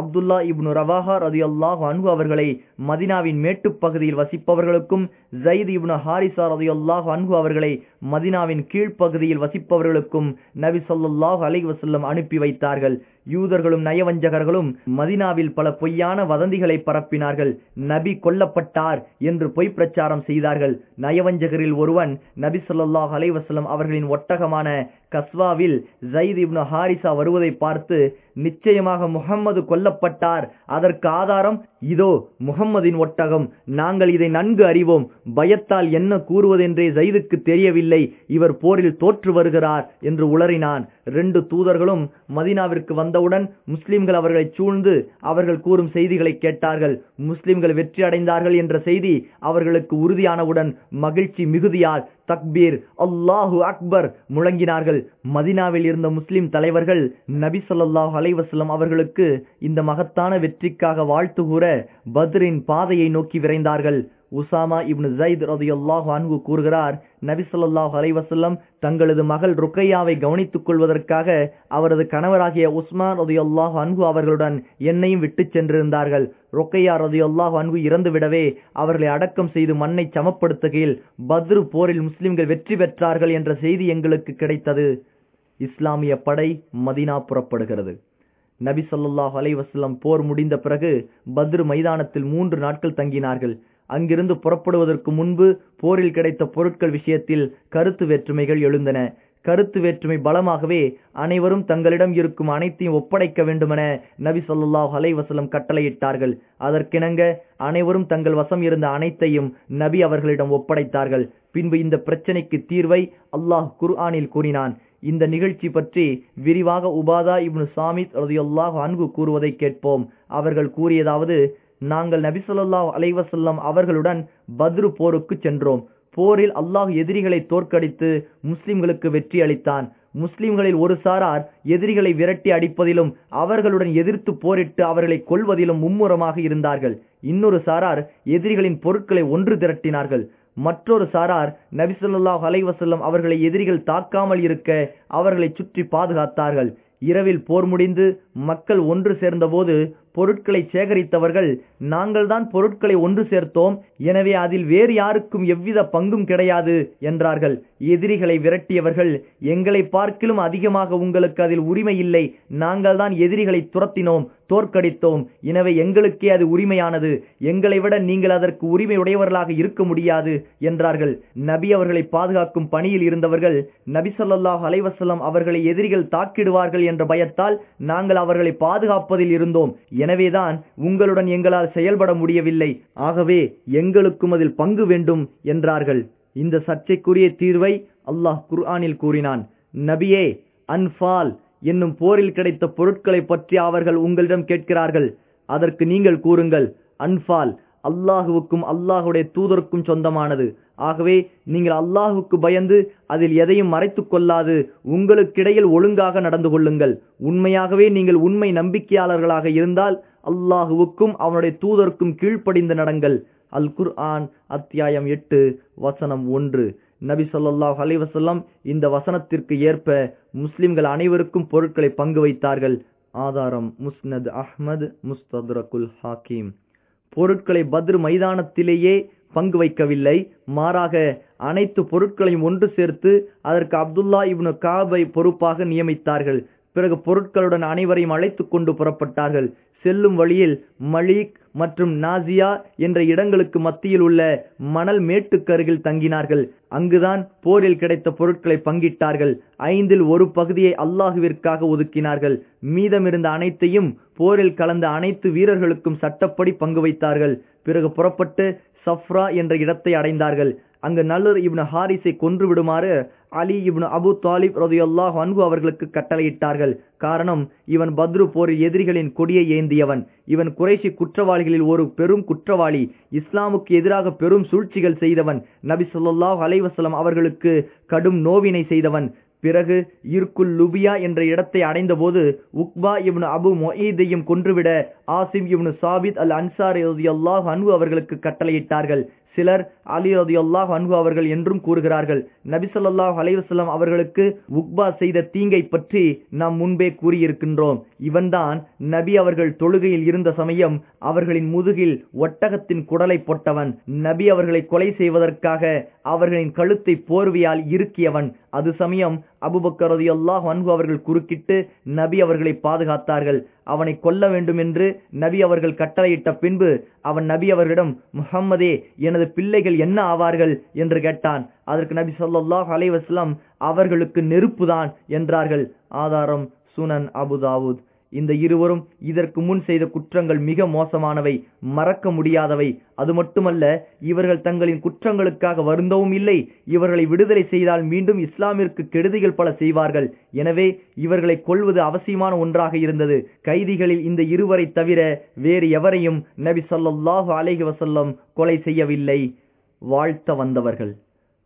அப்துல்லா இப்னு ரவாஹா ரதி அல்லாஹ் அன்பு அவர்களை மதினாவின் மேட்டுப் பகுதியில் வசிப்பவர்களுக்கும் ஜயித் இப்னு ஹாரிசா ரதி அல்லாஹ் அன்பு அவர்களை மதினாவின் கீழ்ப்பகுதியில் வசிப்பவர்களுக்கும் நபி சொல்லாஹ் அலை வசல்லம் அனுப்பி வைத்தார்கள். யூதர்களும் நயவஞ்சகர்களும் மதினாவில் பல பொய்யான வதந்திகளை பரப்பினார்கள். நபி கொல்லப்பட்டார் என்று பொய் பிரச்சாரம் செய்தார்கள். நயவஞ்சகரில் ஒருவன் நபி சொல்லாஹ் அலைவசலம் அவர்களின் ஒட்டகமான கஸ்வாவில் ஜயித் இப்னு ஹாரிசா வருவதை பார்த்து நிச்சயமாக முகம்மது கொல்லப்பட்டார். அதற்கு ஆதாரம் இதோ முகம்மதின் ஒட்டகம். நாங்கள் இதை நன்கு அறிவோம். பயத்தால் என்ன கூறுவதென்றே ஜயிதுக்கு தெரியவில்லை. இவர் போரில் தோற்று வருகிறார் என்று உளறினான். ரெண்டு தூதர்களும் மதினாவிற்கு வந்தவுடன் முஸ்லிம்கள் அவர்களை சூழ்ந்து அவர்கள் கூறும் செய்திகளை கேட்டார்கள். முஸ்லிம்கள் வெற்றி அடைந்தார்கள் என்ற செய்தி அவர்களுக்கு உறுதியானவுடன் மகிழ்ச்சி மிகுதியால் தக்பீர் அல்லாஹு அக்பர் முழங்கினார்கள். மதினாவில் இருந்த முஸ்லிம் தலைவர்கள் நபி சொல்லாஹு அலைவசலம் அவர்களுக்கு இந்த மகத்தான வெற்றிக்காக வாழ்த்து கூற பத்ரின் பாதையை நோக்கி விரைந்தார்கள். உசாமா இப்னு ஜயித் ரதியுல்லாஹு அன்பு கூறுகிறார் நபி அலைவசல்லம் தங்களது மகள் ருக்கையாவை கவனித்துக் கொள்வதற்காக அவரது கணவராகிய உஸ்மான் ரதியுல்லாஹு அன்ஹு அவர்களுடன் என்னையும் விட்டுச் சென்றிருந்தார்கள். ரொக்கையா ரதியுல்லாஹு அன்பு இறந்துவிடவே அவர்களை அடக்கம் செய்து மண்ணை சமப்படுத்துகையில் பத்ரு போரில் முஸ்லிம்கள் வெற்றி பெற்றார்கள் என்ற செய்தி எங்களுக்கு கிடைத்தது. இஸ்லாமிய படை மதினா புறப்படுகிறது. நபி சொல்லாஹ் அலைஹி போர் முடிந்த பிறகு பத்ரு மைதானத்தில் மூன்று நாட்கள் தங்கினார்கள். அங்கிருந்து புறப்படுவதற்கு முன்பு போரில் கிடைத்த பொருட்கள் விஷயத்தில் கருத்து வேற்றுமைகள் எழுந்தன. கருத்து வேற்றுமை பலமாகவே அனைவரும் தங்களிடம் இருக்கும் அனைத்தையும் ஒப்படைக்க வேண்டுமென நபி சொல்லாஹ் அலைவசலம் கட்டளையிட்டார்கள். அதற்கிணங்க அனைவரும் தங்கள் வசம் இருந்த அனைத்தையும் நபி அவர்களிடம் ஒப்படைத்தார்கள். பின்பு இந்த பிரச்சனைக்கு தீர்வை அல்லாஹ் குர்ஆனில் கூறினான். இந்த நிகழ்ச்சி பற்றி விரிவாக உபாதா இப்னு சாமித் அல்லாஹ் அன்பு கூறுவதை கேட்போம். அவர்கள் கூறியதாவது நாங்கள் நபி அலைவசல்லம் அவர்களுடன் பத்ரு போருக்கு சென்றோம். போரில் அல்லாஹ் எதிரிகளை தோற்கடித்து முஸ்லிம்களுக்கு வெற்றி அளித்தான். முஸ்லிம்களில் ஒரு சாரார் எதிரிகளை விரட்டி அடிப்பதிலும் அவர்களுடன் எதிர்த்து போரிட்டு அவர்களை கொல்வதிலும் மும்முரமாக இருந்தார்கள். இன்னொரு சாரார் எதிரிகளின் பொருட்களை ஒன்று திரட்டினார்கள். மற்றொரு சாரார் நபிசல்லாஹ் அலைவசல்லம் அவர்களை எதிரிகள் தாக்காமல் இருக்க அவர்களை சுற்றி பாதுகாத்தார்கள். இரவில் போர் முடிந்து மக்கள் ஒன்று சேர்ந்தபோது பொருட்களை சேகரித்தவர்கள் நாங்கள் தான் பொருட்களை ஒன்று சேர்த்தோம். எனவே அதில் வேறு யாருக்கும் எவ்வித பங்கும் கிடையாது என்றார்கள். எதிரிகளை விரட்டியவர்கள் எங்களை பார்க்கிலும் அதிகமாக உங்களுக்கு அதில் உரிமை இல்லை. நாங்கள் தான் எதிரிகளை துரத்தினோம் தோற்கடித்தோம். எனவே எங்களுக்கே அது உரிமையானது. எங்களை விட நீங்கள் அதற்கு உரிமை உடையவர்களாக இருக்க முடியாது என்றார்கள். நபி அவர்களை பாதுகாக்கும் பணியில் இருந்தவர்கள் நபி சொல்லாஹ் அலைவசல்லம் அவர்களை எதிரிகள் தாக்கிடுவார்கள் என்ற பயத்தால் நாங்கள் அவர்களை பாதுகாப்பதில் இருந்தோம். எனவேதான் உங்களுடன் எங்களால் செயல்பட முடியவில்லை. ஆகவே எங்களுக்கும் அதில் பங்கு வேண்டும் என்றார்கள். இந்த சர்ச்சைக்குரிய தீர்வை அல்லாஹ் குர்ஆனில் கூறினான். நபியே அன்பால் என்னும் போரில் கிடைத்த பொருட்களை பற்றி அவர்கள் உங்களிடம் கேட்கிறார்கள். அதற்கு நீங்கள் கூறுங்கள் அன்பால் அல்லாஹுவுக்கும் அல்லாஹுடைய தூதருக்கும் சொந்தமானது. ஆகவே நீங்கள் அல்லாஹுக்கு பயந்து அதில் எதையும் மறைத்து கொள்ளாது. உங்களுக்கிடையில் ஒழுங்காக நடந்து கொள்ளுங்கள். உண்மையாகவே நீங்கள் உண்மை நம்பிக்கையாளர்களாக இருந்தால் அல்லாஹுவுக்கும் அவனுடைய தூதருக்கும் கீழ்ப்படிந்து நடங்கள். அல் குர்ஆன் அத்தியாயம் எட்டு வசனம் ஒன்று. நபி சொல்லாஹ் அலைஹி இந்த வசனத்திற்கு ஏற்ப முஸ்லிம்கள் அனைவருக்கும் பொருட்களை பங்கு வைத்தார்கள். ஆதாரம் முஸ்னத் அஹ்மத் முஸ்தத்ரகுல் ஹாக்கிம் பொருட்களை பத்ரு மைதானத்திலேயே பங்கு வைக்கவில்லை. மாறாக அனைத்து பொருட்களையும் ஒன்று சேர்த்து அதற்கு அப்துல்லா இப்னு காபை பொறுப்பாக நியமித்தார்கள். பிறகு பொருட்களுடன் அனைவரையும் அழைத்து கொண்டு புறப்பட்டார்கள். செல்லும் வழியில் மலீக் மற்றும் நாசியா என்ற இடங்களுக்கு மத்தியில் உள்ள மணல் மேட்டுக்கருகில் தங்கினார்கள். அங்குதான் போரில் கிடைத்த பொருட்களை பங்கிட்டார்கள். ஐந்தில் ஒரு பகுதியை அல்லாஹுவிற்காக ஒதுக்கினார்கள். மீதமிருந்த அனைத்தையும் போரில் கலந்த அனைத்து வீரர்களுக்கும் சட்டப்படி பங்கு வைத்தார்கள். பிறகு புறப்பட்டு சஃப்ரா என்ற இடத்தை அடைந்தார்கள். அங்கு நல்லர் இப்னு ஹாரிஸை கொன்று விடுமாறு அலி இப்னு அபு தாலிப் ரதையொல்லாஹ் அன்பு அவர்களுக்கு கட்டளையிட்டார்கள். காரணம் இவன் பத்ரு போரில் எதிரிகளின் கொடியை ஏந்தியவன். இவன் குறைசி குற்றவாளிகளில் ஒரு பெரும் குற்றவாளி. இஸ்லாமுக்கு எதிராக பெரும் சூழ்ச்சிகள் செய்தவன். நபி சொல்லாஹ் அலைவசலம் அவர்களுக்கு கடும் நோவினை செய்தவன். பிறகு இர்குல் லுபியா என்ற இடத்தை அடைந்தபோது உக்பா இவனு அபு மொயீதையும் கொன்றுவிட ஆசிம் இவனு சாபித் அல் அன்சார் அல்லாஹ் அன்பு அவர்களுக்கு கட்டளையிட்டார்கள். சிலர் அலி ரதியுல்லாஹ் அன்பு அவர்கள் என்றும் கூறுகிறார்கள். நபிசல்லாஹ் அலைவசல்லாம் அவர்களுக்கு உக்பா செய்த தீங்கை பற்றி நாம் முன்பே கூறியிருக்கின்றோம். இவன்தான் நபி அவர்கள் தொழுகையில் இருந்த சமயம் அவர்களின் முதுகில் ஒட்டகத்தின் குடலை போட்டவன். நபி அவர்களை கொலை செய்வதற்காக அவர்களின் கழுத்தை போர்வையால் இறுக்கியவன். அது சமயம் அபுபக்கரது எல்லாம் அன்பு அவர்கள் குறுக்கிட்டு நபி அவர்களை பாதுகாத்தார்கள். அவனை கொல்ல வேண்டும் என்று நபி அவர்கள் கட்டளையிட்ட பின்பு அவன் நபி அவர்களிடம் முகம்மதே எனது பிள்ளைகள் என்ன ஆவார்கள்? என்று கேட்டான். அதற்கு நபி சொல்லாஹ் அலைவாஸ்லாம் அவர்களுக்கு நெருப்புதான் என்றார்கள். ஆதாரம் சுனன் அபுதாவுத் இந்த இருவரும் இதற்கு முன் செய்த குற்றங்கள் மிக மோசமானவை மறக்க முடியாதவை. அது மட்டுமல்ல இவர்கள் தங்களின் குற்றங்களுக்காக வருந்தவும் இல்லை. இவர்களை விடுதலை செய்தால் மீண்டும் இஸ்லாமிற்கு கெடுதிகள் பல செய்வார்கள். எனவே இவர்களை கொல்வது அவசியமான ஒன்றாக இருந்தது. கைதிகளில் இந்த இருவரை தவிர வேறு எவரையும் நபி சொல்லாஹு அலேஹி வசல்லம் கொலை செய்யவில்லை. வாழ்த்த வந்தவர்கள்.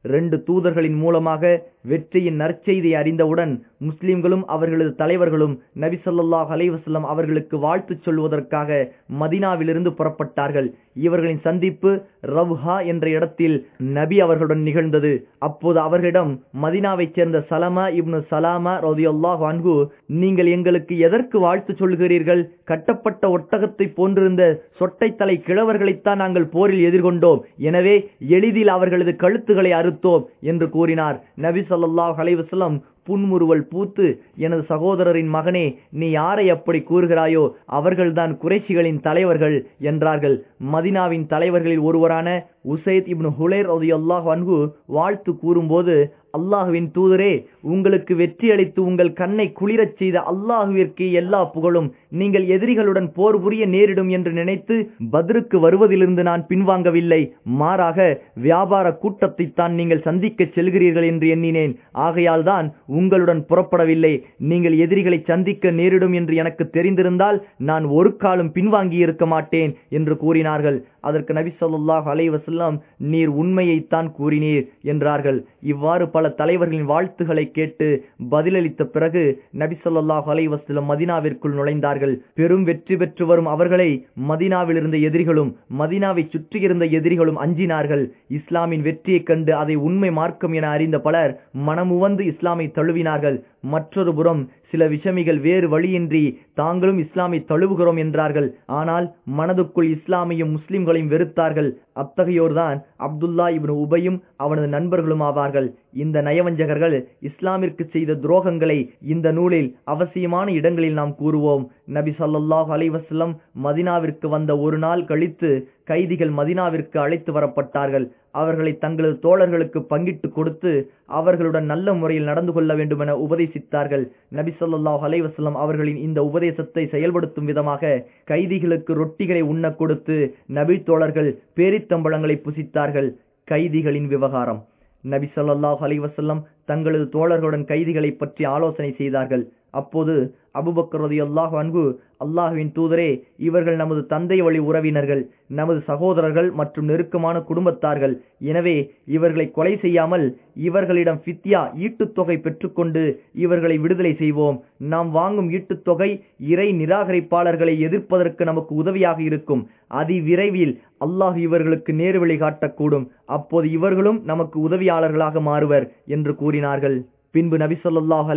ரெண்டு தூதர்களின் மூலமாக வெற்றியின் நற்செய்தியை அறிந்தவுடன் முஸ்லிம்களும் அவர்களது தலைவர்களும் நபி ஸல்லல்லாஹு அலைஹி அவர்களுக்கு வாழ்த்து சொல்வதற்காக மதினாவிலிருந்து புறப்பட்டார்கள். இவர்களின் சந்திப்பு ரவ்ஹா என்ற இடத்தில் நபி அவர்களுடன் நிகழ்ந்தது. அப்போது அவர்களிடம் மதினாவைச் சேர்ந்த சலமா இப்னு சலாமா ரதியுல்லாஹ் அன்ஹு நீங்கள் எங்களுக்கு எதற்கு வாழ்த்து சொல்கிறீர்கள்? கட்டப்பட்ட ஒட்டகத்தை போன்றிருந்த சொட்டைத்தலை கிழவர்களைத்தான் நாங்கள் போரில் எதிர்கொண்டோம். எனவே எளிதில் அவர்களது கழுத்துகளை அறுத்தோம் என்று கூறினார். நபி ஸல்லல்லாஹு அலைஹி வஸல்லம் புன்முறுவல் பூத்து எனது சகோதரரின் மகனே நீ யாரை அப்படி கூறுகிறாயோ அவர்கள்தான் குறைஷிகளின் தலைவர்கள் என்றார்கள். மதினாவின் தலைவர்களில் ஒருவரான உசைத் இப்னு ஹுலேர் ரலியல்லாஹு அன்ஹு வாழ்த்து கூறும்போது அல்லாஹுவின் தூதரே உங்களுக்கு வெற்றி அளித்து உங்கள் கண்ணை குளிரச் செய்த அல்லாஹுவிற்கு எல்லா புகழும். நீங்கள் எதிரிகளுடன் போர் புரிய நேரிடும் என்று நினைத்து பதிருக்கு வருவதிலிருந்து நான் பின்வாங்கவில்லை. மாறாக வியாபார கூட்டத்தை தான் நீங்கள் சந்திக்க செல்கிறீர்கள் என்று எண்ணினேன். ஆகையால் தான் உங்களுடன் புறப்படவில்லை. நீங்கள் எதிரிகளை சந்திக்க நேரிடும் என்று எனக்கு தெரிந்திருந்தால் நான் ஒரு காலம் பின்வாங்கி இருக்க மாட்டேன் என்று கூறினார்கள். அதற்கு நபி சொல்லாஹ் அலைவசல்லாம் நீர் உண்மையைத்தான் கூறினீர் என்றார்கள். இவ்வாறு பல தலைவர்களின் வாழ்த்துக்களை கேட்டு பதிலளித்த பிறகு நபி சொல்லாஹ் அலைவசல்லம் மதினாவிற்குள் நுழைந்தார்கள். பெரும் வெற்றி பெற்று வரும் அவர்களை மதினாவில் இருந்த எதிரிகளும் மதினாவை சுற்றியிருந்த எதிரிகளும் அஞ்சினார்கள். இஸ்லாமின் வெற்றியைக் கண்டு அதை உண்மை மார்க்கம் என அறிந்த பலர் மனமுவந்து இஸ்லாமை தழுவினார்கள். மற்றொரு புறம் சில விஷமிகள் வேறு வழியின்றி தாங்களும் இஸ்லாமை தழுவுகிறோம் என்றார்கள். ஆனால் மனதுக்குள் இஸ்லாமையும் முஸ்லிம்களையும் வெறுத்தார்கள். அத்தகையோர்தான் அப்துல்லா இப்னு உபையும் அவனது நண்பர்களும் ஆவார்கள். இந்த நயவஞ்சகர்கள் இஸ்லாமிற்கு செய்த துரோகங்களை இந்த நூலில் அவசியமான இடங்களில் நாம் கூறுவோம். நபி ஸல்லல்லாஹு அலைவசல்லம் மதினாவிற்கு வந்த ஒரு நாள் கழித்து கைதிகள் மதினாவிற்கு அழைத்து வரப்பட்டார்கள். அவர்களை தங்களது தோழர்களுக்கு பங்கிட்டு கொடுத்து அவர்களுடன் நல்ல முறையில் நடந்து கொள்ள வேண்டும் என உபதேசித்தார்கள். நபி ஸல்லல்லாஹு அலைஹி வஸல்லம் அவர்களின் இந்த உபதேசத்தை செயல்படுத்தும் விதமாக கைதிகளுக்கு ரொட்டிகளை உண்ணக் கொடுத்து நபி தோழர்கள் பேரித்தம்பழங்களை புசித்தார்கள். கைதிகளின் விவகாரம். நபி ஸல்லல்லாஹு அலைஹி வஸல்லம் தங்களது தோழர்களுடன் கைதிகளை பற்றி ஆலோசனை செய்தார்கள். அப்போது அபுபக்கர் அல்லாஹ் அன்பு அல்லாஹுவின் தூதரே இவர்கள் நமது தந்தை வழி உறவினர்கள் நமது சகோதரர்கள் மற்றும் நெருக்கமான குடும்பத்தார்கள். எனவே இவர்களை கொலை செய்யாமல் இவர்களிடம் ஃபித்யா ஈட்டுத்தொகை பெற்றுக்கொண்டு இவர்களை விடுதலை செய்வோம். நாம் வாங்கும் ஈட்டுத்தொகை இறை நிராகரிப்பாளர்களை எதிர்ப்பதற்கு நமக்கு உதவியாக இருக்கும். அதிவிரைவில் அல்லாஹ் இவர்களுக்கு நேர்வழி காட்டக்கூடும். அப்போது இவர்களும் நமக்கு உதவியாளர்களாக மாறுவர் என்று கூறினார்கள். பின்பு நபி ஸல்லல்லாஹு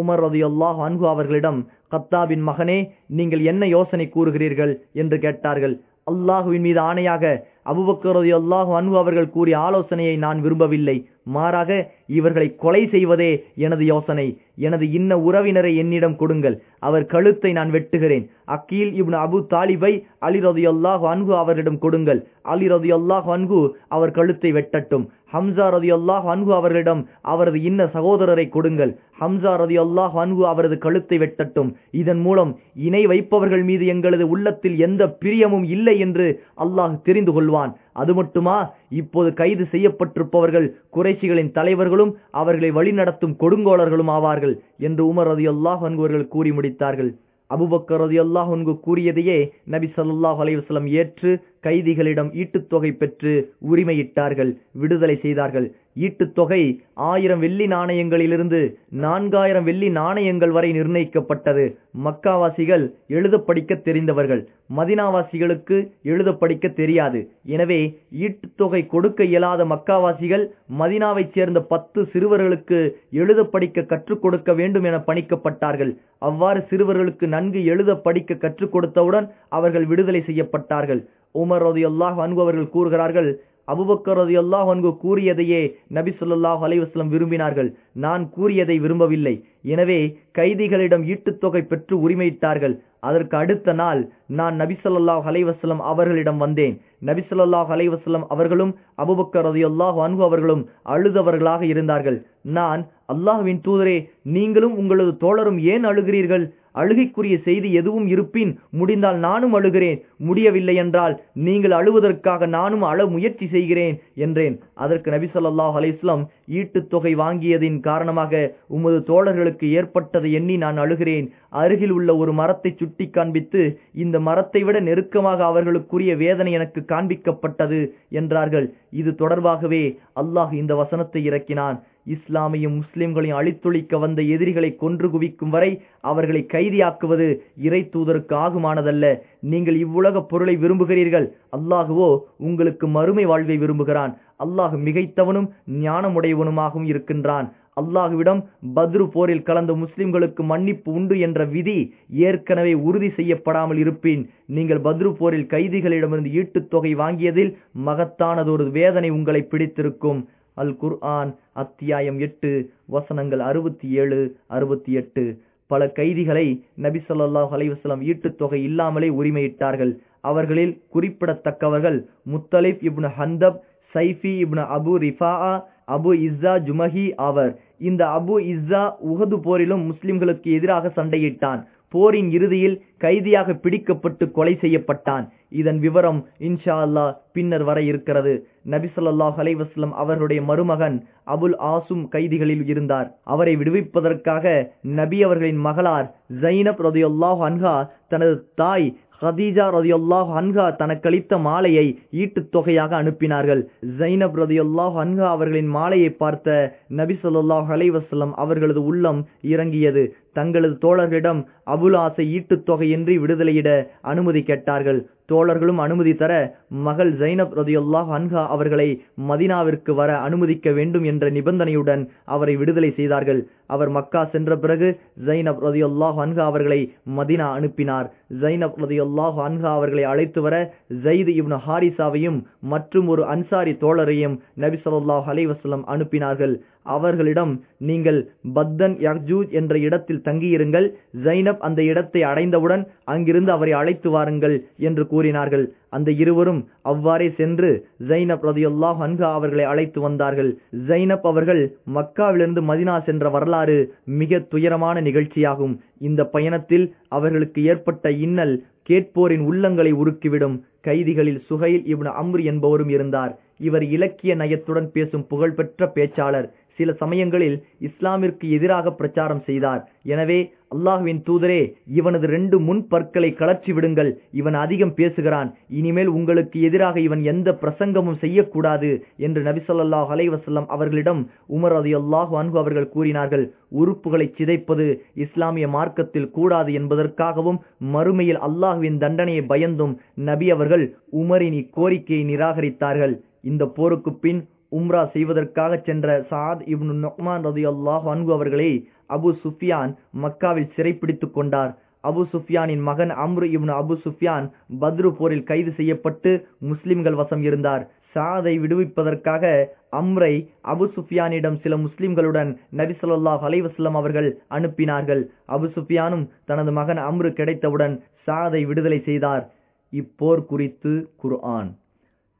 உமர் ரதி அல்லாஹ் ரலியல்லாஹு அவர்களிடம் கத்தாபின் மகனே நீங்கள் என்ன யோசனை கூறுகிறீர்கள்? என்று கேட்டார்கள். அல்லாஹுவின் மீது ஆணையாக அபுபக்கரது ரலியல்லாஹு அன்பு அவர்கள் கூறிய ஆலோசனையை நான் விரும்பவில்லை. மாறாக இவர்களை கொலை செய்வதே எனது யோசனை. எனது இன்ன உறவினரை என்னிடம் கொடுங்கள். அவர் கழுத்தை நான் வெட்டுகிறேன். அக்கீல் இப்னு அபு தாலிபை அலி ரதியல்லாஹு அன்ஹு அவரிடம் கொடுங்கள். அலி ரதியல்லாஹு அன்ஹு அவர் கழுத்தை வெட்டட்டும். ஹம்சா ரதி அல்லாஹ் அன்ஹு அவர்களிடம் அவரது இன்ன சகோதரரை கொடுங்கள். ஹம்சா ரதி அல்லாஹ் அன்ஹு அவரது கழுத்தை வெட்டட்டும். இதன் மூலம் இணை வைப்பவர்கள் மீது எங்களது உள்ளத்தில் எந்த பிரியமும் இல்லை என்று அல்லாஹ் தெரிந்து கொள்வான். அது மட்டுமா? இப்போது கைது செய்யப்பட்டிருப்பவர்கள் குறைச்சிகளின் தலைவர்களும் அவர்களை வழிநடத்தும் கொடுங்கோளர்களும் ஆவார்கள் என்று உமர் ரதி அல்லாஹ் கூறி முடித்தார்கள். அபுபக்கர் ரதி அல்லாஹ் அன்கு கூறியதையே நபி சல்லாஹ் அலைவாஸ்லம் ஏற்று கைதிகளிடம் ஈட்டுத்தொகை பெற்று உரிமையிட்டார்கள் விடுதலை செய்தார்கள். ஈட்டுத்தொகை ஆயிரம் வெள்ளி நாணயங்களிலிருந்து நான்காயிரம் வெள்ளி நாணயங்கள் வரை நிர்ணயிக்கப்பட்டது. மக்காவாசிகள் எழுத படிக்க தெரிந்தவர்கள். மதினாவாசிகளுக்கு எழுத படிக்க தெரியாது. எனவே ஈட்டுத்தொகை கொடுக்க இயலாத மக்காவாசிகள் மதினாவைச் சேர்ந்த பத்து சிறுவர்களுக்கு எழுத படிக்க கற்றுக் கொடுக்க வேண்டும் என பணிக்கப்பட்டார்கள். அவ்வாறு சிறுவர்களுக்கு நன்கு எழுத படிக்க கற்றுக் கொடுத்தவுடன் அவர்கள் விடுதலை செய்யப்பட்டார்கள். உமர் ரதி அல்லாஹ் அன்பு அவர்கள் கூறுகிறார்கள் அபுபக்கர் ரதி அல்லாஹ் அன்கு கூறியதையே நபி சொல்லாஹ் அலைவாஸ்லம் விரும்பினார்கள். நான் கூறியதை விரும்பவில்லை. எனவே கைதிகளிடம் ஈட்டுத்தொகை பெற்று உரிமையிட்டார்கள். அதற்கு அடுத்த நாள் நான் நபிசல்லாஹ் அலைவாஸ்லம் அவர்களிடம் வந்தேன். நபிசல்லாஹ் அலைவாஸ்லம் அவர்களும் அபுபக்கர் ரதி அல்லாஹ் அன்பு அவர்களும் அழுதவர்களாக இருந்தார்கள். நான் அல்லாஹுவின் தூதரே நீங்களும் உங்களது தோழரும் ஏன் அழுகிறீர்கள்? அழுகைக்குரிய செய்தி எதுவும் இருப்பின் முடிந்தால் நானும் அழுகிறேன். முடியவில்லை என்றால் நீங்கள் அழுவதற்காக நானும் அழ முயற்சி செய்கிறேன் என்றேன். அதற்கு நபி சொல்லாஹ் ஈட்டு தொகை வாங்கியதின் காரணமாக உமது தோழர்களுக்கு ஏற்பட்டதை எண்ணி நான் அழுகிறேன். அருகில் உள்ள ஒரு மரத்தை சுட்டி காண்பித்து இந்த மரத்தை விட நெருக்கமாக அவர்களுக்குரிய வேதனை எனக்கு காண்பிக்கப்பட்டது என்றார்கள். இது தொடர்பாகவே அல்லாஹ் இந்த வசனத்தை இறக்கினான். இஸ்லாமையும் முஸ்லிம்களையும் அழித்தொழிக்க வந்த எதிரிகளை கொன்று குவிக்கும் வரை அவர்களை கைதியாக்குவது இறை தூதருக்கு ஆகுமானதல்ல. நீங்கள் இவ்வுலக பொருளை விரும்புகிறீர்கள். அல்லாஹுவோ உங்களுக்கு மறுமை வாழ்வை விரும்புகிறான். அல்லாஹ் மிகைத்தவனும் ஞானமுடையவனுமாகவும் இருக்கின்றான். அல்லாஹுவிடம் பத்ரு போரில் கலந்த முஸ்லிம்களுக்கு மன்னிப்பு உண்டு என்ற விதி ஏற்கனவே உறுதி செய்யப்படாமல் இருப்பின். நீங்கள் பத்ரு போரில் கைதிகளிடமிருந்து ஈட்டுத்தொகை வாங்கியதில் மகத்தானதொரு வேதனை உங்களை பிடித்திருக்கும். அல் குர்ஆன் அத்தியாயம் எட்டு வசனங்கள் அறுபத்தி ஏழு அறுபத்தி எட்டு. பல கைதிகளை நபி ஸல்லல்லாஹு ஈட்டுத்தொகை ஈட்டுத் தொகை இல்லாமலே உரிமையிட்டார்கள். அவர்களில் குறிப்பிடத்தக்கவர்கள் முத்தலிப் இப்னு ஹந்தப் சைஃபி இப்னு அபு ரிஃபா அபு இஸ்ஸா ஜுமஹி ஆவர். இந்த அபு இஸ்ஸா உஹது போரிலும் முஸ்லிம்களுக்கு எதிராக சண்டையிட்டான். போரின் இறுதியில் கைதியாக பிடிக்கப்பட்டு கொலை செய்யப்பட்டான். இதன் விவரம் இன்ஷா அல்லாஹ் பின்னர் வர இருக்கிறது. நபிசல்லாஹ் அலைவாஸ்லம் அவருடைய அவர்களுடைய மருமகன் அபுல் ஆசும் கைதிகளில் இருந்தார். அவரை விடுவிப்பதற்காக நபி அவர்களின் மகளார் ஜைனப் ரதையொல்லாஹ் அன்ஹா தனது தாய் ஹதீஜா ரதியுல்லாஹ் ஹன்ஹா தனக்களித்த மாலையை ஈட்டுத் தொகையாக அனுப்பினார்கள். ஜைனப் ரதியுல்லாஹ் ஹன்ஹா அவர்களின் மாலையை பார்த்த நபி ஹலைவசல்லம் அவர்களது உள்ளம் இறங்கியது. தங்களது தோழர்களிடம் அபுலாசை ஈட்டுத் தொகையின்றி விடுதலையிட அனுமதி கேட்டார்கள். தோழர்களும் அனுமதி தர மகள் ஜைனப் ரதியுல்லாஹ் அன்ஹா அவர்களை மதினாவிற்கு வர அனுமதிக்க வேண்டும் என்ற நிபந்தனையுடன் அவரை விடுதலை செய்தார்கள். அவர் மக்கா சென்ற பிறகு ஜைனப் ரதியுல்லாஹ் அன்ஹா அவர்களை மதினா அனுப்பினார். ஜைனப் ரதியுல்லாஹ் அன்ஹா அவர்களை அழைத்து வர ஜயித் இப்னு ஹாரிசாவையும் மற்றும் ஒரு அன்சாரி தோழரையும் நபி சொல்லாஹ் அலைவசலம் அனுப்பினார்கள். அவர்களிடம் நீங்கள் பத்தன் யர்ஜூஜ் என்ற இடத்தில் தங்கியிருங்கள். ஜைனப் அந்த இடத்தை அடைந்தவுடன் அங்கிருந்து அவரை அழைத்து வாருங்கள் என்று கூறினார்கள். அந்த இருவரும் அவ்வாறே சென்று ஜைனப் ரதியுல்லாஹ் அன்ஹா அவர்களை அழைத்து வந்தார்கள். ஜைனப் அவர்கள் மக்காவிலிருந்து மதினா சென்ற வரலாறு மிக துயரமான நிகழ்ச்சியாகும். இந்த பயணத்தில் அவர்களுக்கு ஏற்பட்ட இன்னல் கேட்போரின் உள்ளங்களை உருக்கிவிடும். கைதிகளில் சுகைல் இப்னு அம்ரு என்பவரும் இருந்தார். இவர் இலக்கிய நயத்துடன் பேசும் புகழ்பெற்ற பேச்சாளர். சில சமயங்களில் இஸ்லாமிற்கு எதிராக பிரச்சாரம் செய்தார். எனவே அல்லாஹுவின் தூதரே இவனது ரெண்டு முன் பற்களை கலற்றி விடுங்கள். இவன் அதிகம் பேசுகிறான். இனிமேல் உங்களுக்கு எதிராக இவன் எந்த பிரசங்கமும் செய்யக்கூடாது என்று நபிசல்லாஹ் அலைவசல்லம் அவர்களிடம் உமர் அது அல்லாஹு அன்பு அவர்கள் கூறினார்கள். உறுப்புகளை சிதைப்பது இஸ்லாமிய மார்க்கத்தில் கூடாது என்பதற்காகவும் மறுமையில் அல்லாஹுவின் தண்டனையை பயந்தும் நபி அவர்கள் உமரின் இக்கோரிக்கையை நிராகரித்தார்கள். இந்த போருக்கு பின் உம்ரா செய்வதற்காக சென்ற சாத் இப்னு நொக்மான் ரதி அல்லாஹ் அன்பு அவர்களை அபு சுஃபியான் மக்காவில் சிறைப்பிடித்து கொண்டார். அபு சுஃபியானின் மகன் அம்ரு இப்னு அபு சுஃபியான் பத்ரு போரில் கைது செய்யப்பட்டு முஸ்லிம்கள் வசம் இருந்தார். சாதை விடுவிப்பதற்காக அம்ரை அபு சுஃபியானிடம் சில முஸ்லிம்களுடன் நபி அலைவசல்லம் அவர்கள் அனுப்பினார்கள். அபு சுஃபியானும் தனது மகன் அம்ரு கிடைத்தவுடன் சாதை விடுதலை செய்தார். இப்போர் குறித்து குர்ஆன்.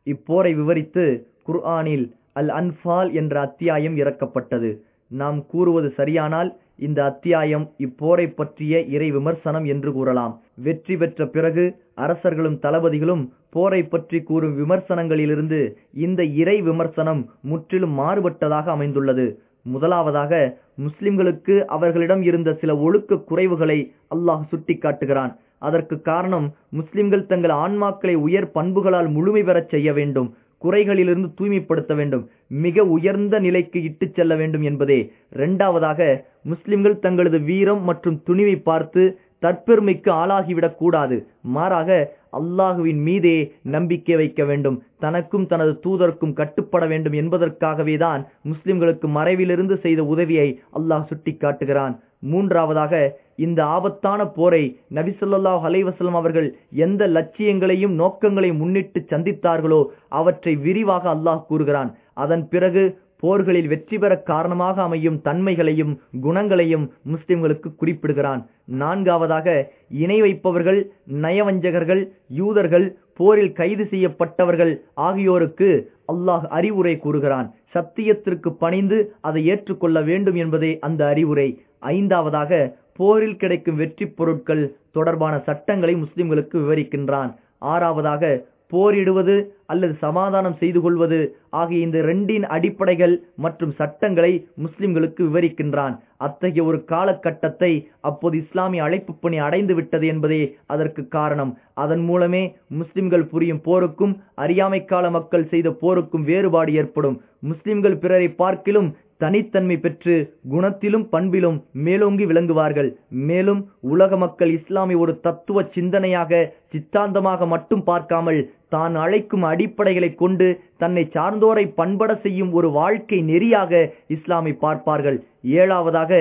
இப்போரை விவரித்து குர்ஆனில் அல் அன்பால் என்ற அத்தியாயம் இறக்கப்பட்டது. நாம் கூறுவது சரியானால் இந்த அத்தியாயம் இப்போரை பற்றிய இறை விமர்சனம் என்று கூறலாம். வெற்றி பெற்ற பிறகு அரசர்களும் தளபதிகளும் போரை பற்றி கூறும் விமர்சனங்களிலிருந்து இந்த இறை விமர்சனம் முற்றிலும் மாறுபட்டதாக அமைந்துள்ளது. முதலாவதாக முஸ்லிம்களுக்கு அவர்களிடம் இருந்த சில ஒழுக்க குறைவுகளை அல்லாஹ் சுட்டிக்காட்டுகிறான். அதற்கு காரணம் முஸ்லிம்கள் தங்கள் ஆன்மாக்களை உயர் பண்புகளால் முழுமை பெறச் செய்ய வேண்டும். குறைகளிலிருந்து தூய்மைப்படுத்த வேண்டும். மிக உயர்ந்த நிலைக்கு இட்டுச் செல்ல வேண்டும் என்பதே. இரண்டாவதாக முஸ்லிம்கள் தங்களது வீரம் மற்றும் துணிவை பார்த்து தற்பெருமைக்கு ஆளாகிவிடக் கூடாது. மாறாக அல்லாஹுவின் மீதே நம்பிக்கை வைக்க வேண்டும். தனக்கும் தனது தூதருக்கும் கட்டுப்பட வேண்டும் என்பதற்காகவே தான் முஸ்லிம்களுக்கு மறைவிலிருந்து செய்த உதவியை அல்லாஹ் சுட்டிக்காட்டுகிறான். மூன்றாவதாக இந்த ஆபத்தான போரை நபிசல்லாஹ் அலைவசலம் அவர்கள் எந்த லட்சியங்களையும் நோக்கங்களையும் முன்னிட்டு சந்தித்தார்களோ அவற்றை விரிவாக அல்லாஹ் கூறுகிறான். அதன் பிறகு போர்களில் வெற்றி பெற காரணமாக அமையும் தன்மைகளையும் குணங்களையும் முஸ்லிம்களுக்கு குறிப்பிடுகிறான். நான்காவதாக இணை வைப்பவர்கள் நயவஞ்சகர்கள் யூதர்கள் போரில் கைது செய்யப்பட்டவர்கள் ஆகியோருக்கு அல்லாஹ் அறிவுரை கூறுகிறான். சத்தியத்திற்கு பணிந்து அதை ஏற்றுக்கொள்ள வேண்டும் என்பதே அந்த அறிவுரை. ஐந்தாவதாக போரில் கிடைக்கும் வெற்றி பொருட்கள் தொடர்பான சட்டங்களை முஸ்லிம்களுக்கு விவரிக்கின்றான். ஆறாவதாக போரிடுவது அல்லது சமாதானம் செய்து கொள்வது ஆகிய இந்த ரெண்டின் அடிப்படைகள் மற்றும் சட்டங்களை முஸ்லிம்களுக்கு விவரிக்கின்றான். அத்தகைய ஒரு காலகட்டத்தை அப்போது இஸ்லாமிய அழைப்பு பணி அடைந்து விட்டது என்பதே அதற்கு காரணம். அதன் மூலமே முஸ்லிம்கள் புரியும் போருக்கும் அறியாமை கால மக்கள் செய்த போருக்கும் வேறுபாடு ஏற்படும். முஸ்லிம்கள் பிறரை பார்க்கிலும் தனித்தன்மை பெற்று குணத்திலும் பண்பிலும் மேலோங்கி விளங்குவார்கள். மேலும் உலக மக்கள் இஸ்லாமை ஒரு தத்துவ சிந்தனையாக சித்தாந்தமாக மட்டும் பார்க்காமல் தான் அழைக்கும் அடிப்படைகளை கொண்டு தன்னை சார்ந்தோரை பண்பட செய்யும் ஒரு வாழ்க்கை நெறியாக இஸ்லாமை பார்ப்பார்கள். ஏழாவதாக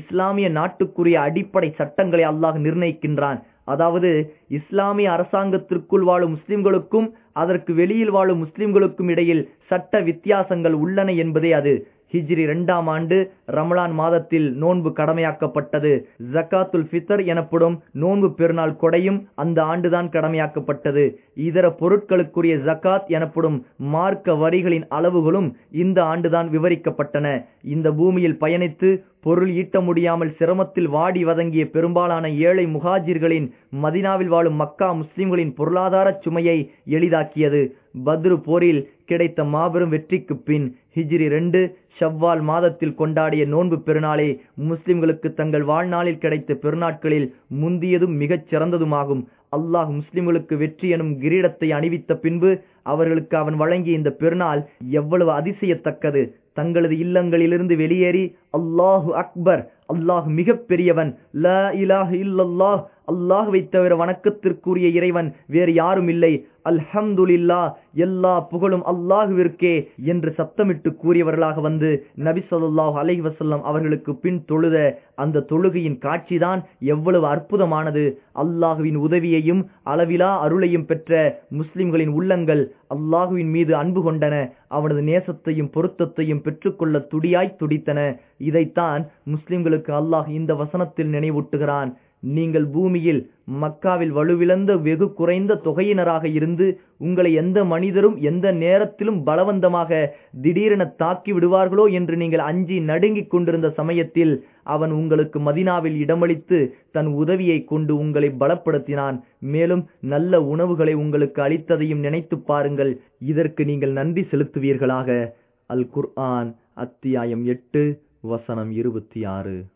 இஸ்லாமிய நாட்டுக்குரிய அடிப்படை சட்டங்களை அல்லாஹ் நிர்ணயிக்கின்றான். அதாவது இஸ்லாமிய அரசாங்கத்திற்குள் வாழும் முஸ்லிம்களுக்கும் அதற்கு வெளியில் வாழும் முஸ்லிம்களுக்கும் இடையில் சட்ட வித்தியாசங்கள் உள்ளன என்பதே அது. ஹிஜ்ரி இரண்டாம் ஆண்டு ரமலான் மாதத்தில் நோன்பு கடமையாக்கப்பட்டது. ஜக்காத்துல் ஃபித்தர் எனப்படும் நோன்பு பெருநாள் கொடையும் அந்த ஆண்டுதான் கடமையாக்கப்பட்டது. இதர பொருட்களுக்குரிய ஜக்காத் எனப்படும் மார்க்க வரிகளின் அளவுகளும் இந்த ஆண்டுதான் விவரிக்கப்பட்டன. இந்த பூமியில் பயணித்து பொருள் ஈட்ட முடியாமல் சிரமத்தில் வாடி வதங்கிய பெரும்பாலான ஏழை முகாஜிர்களின் மதினாவில் வாழும் மக்கா முஸ்லிம்களின் பொருளாதார சுமையை எளிதாக்கியது. பத்ரு போரில் கிடைத்த மாபெரும் வெற்றிக்கு பின் ஹிஜ்ரி ரெண்டு ஷவ்வால் மாதத்தில் கொண்டாடிய நோன்பு பெருநாளே முஸ்லிம்களுக்கு தங்கள் வாழ்நாளில் கிடைத்த பெருநாட்களில் முந்தியதும் மிகச் சிறந்ததுமாகும். அல்லாஹ் முஸ்லிம்களுக்கு வெற்றி எனும் கிரீடத்தை அணிவித்த பின்பு அவர்களுக்கு அவன் வழங்கிய இந்த பெருநாள் எவ்வளவு அதிசயத்தக்கது. தங்களது இல்லங்களிலிருந்து வெளியேறி அல்லாஹு அக்பர் அல்லாஹ் மிக பெரியவன் ல இலாஹ் இல்லல்லாஹ் அல்லாஹுவை தவிர வணக்கத்திற்குரிய இறைவன் வேறு யாரும் இல்லை. அல்ஹம்துலில்லா எல்லா புகழும் அல்லாஹுவிற்கே என்று சத்தமிட்டு கூறியவர்களாக வந்து நபி அலை வசல்லம் அவர்களுக்கு பின் தொழுத அந்த தொழுகையின் காட்சிதான் எவ்வளவு அற்புதமானது. அல்லாஹுவின் உதவியையும் அளவிலா அருளையும் பெற்ற முஸ்லிம்களின் உள்ளங்கள் அல்லாஹுவின் மீது அன்பு கொண்டன. அவனது நேசத்தையும் பொருத்தத்தையும் பெற்றுக்கொள்ள துடியாய் துடித்தன. இதைத்தான் முஸ்லிம்களுக்கு அல்லாஹ் இந்த வசனத்தில் நினைவூட்டுகிறான். நீங்கள் பூமியில் மக்காவில் வலுவிழந்த வெகு குறைந்த தொகையினராக இருந்து உங்களை எந்த மனிதரும் எந்த நேரத்திலும் பலவந்தமாக திடீரென தாக்கி விடுவார்களோ என்று நீங்கள் அஞ்சி நடுங்கிக் கொண்டிருந்த சமயத்தில் அவன் உங்களுக்கு மதினாவில் இடமளித்து தன் உதவியை கொண்டு உங்களை பலப்படுத்தினான். மேலும் நல்ல உணவுகளை உங்களுக்கு அளித்ததையும் நினைத்து பாருங்கள். இதற்கு நீங்கள் நன்றி செலுத்துவீர்களாக. அல் குர்ஆன் அத்தியாயம் எட்டு வசனம் இருபத்தி ஆறு.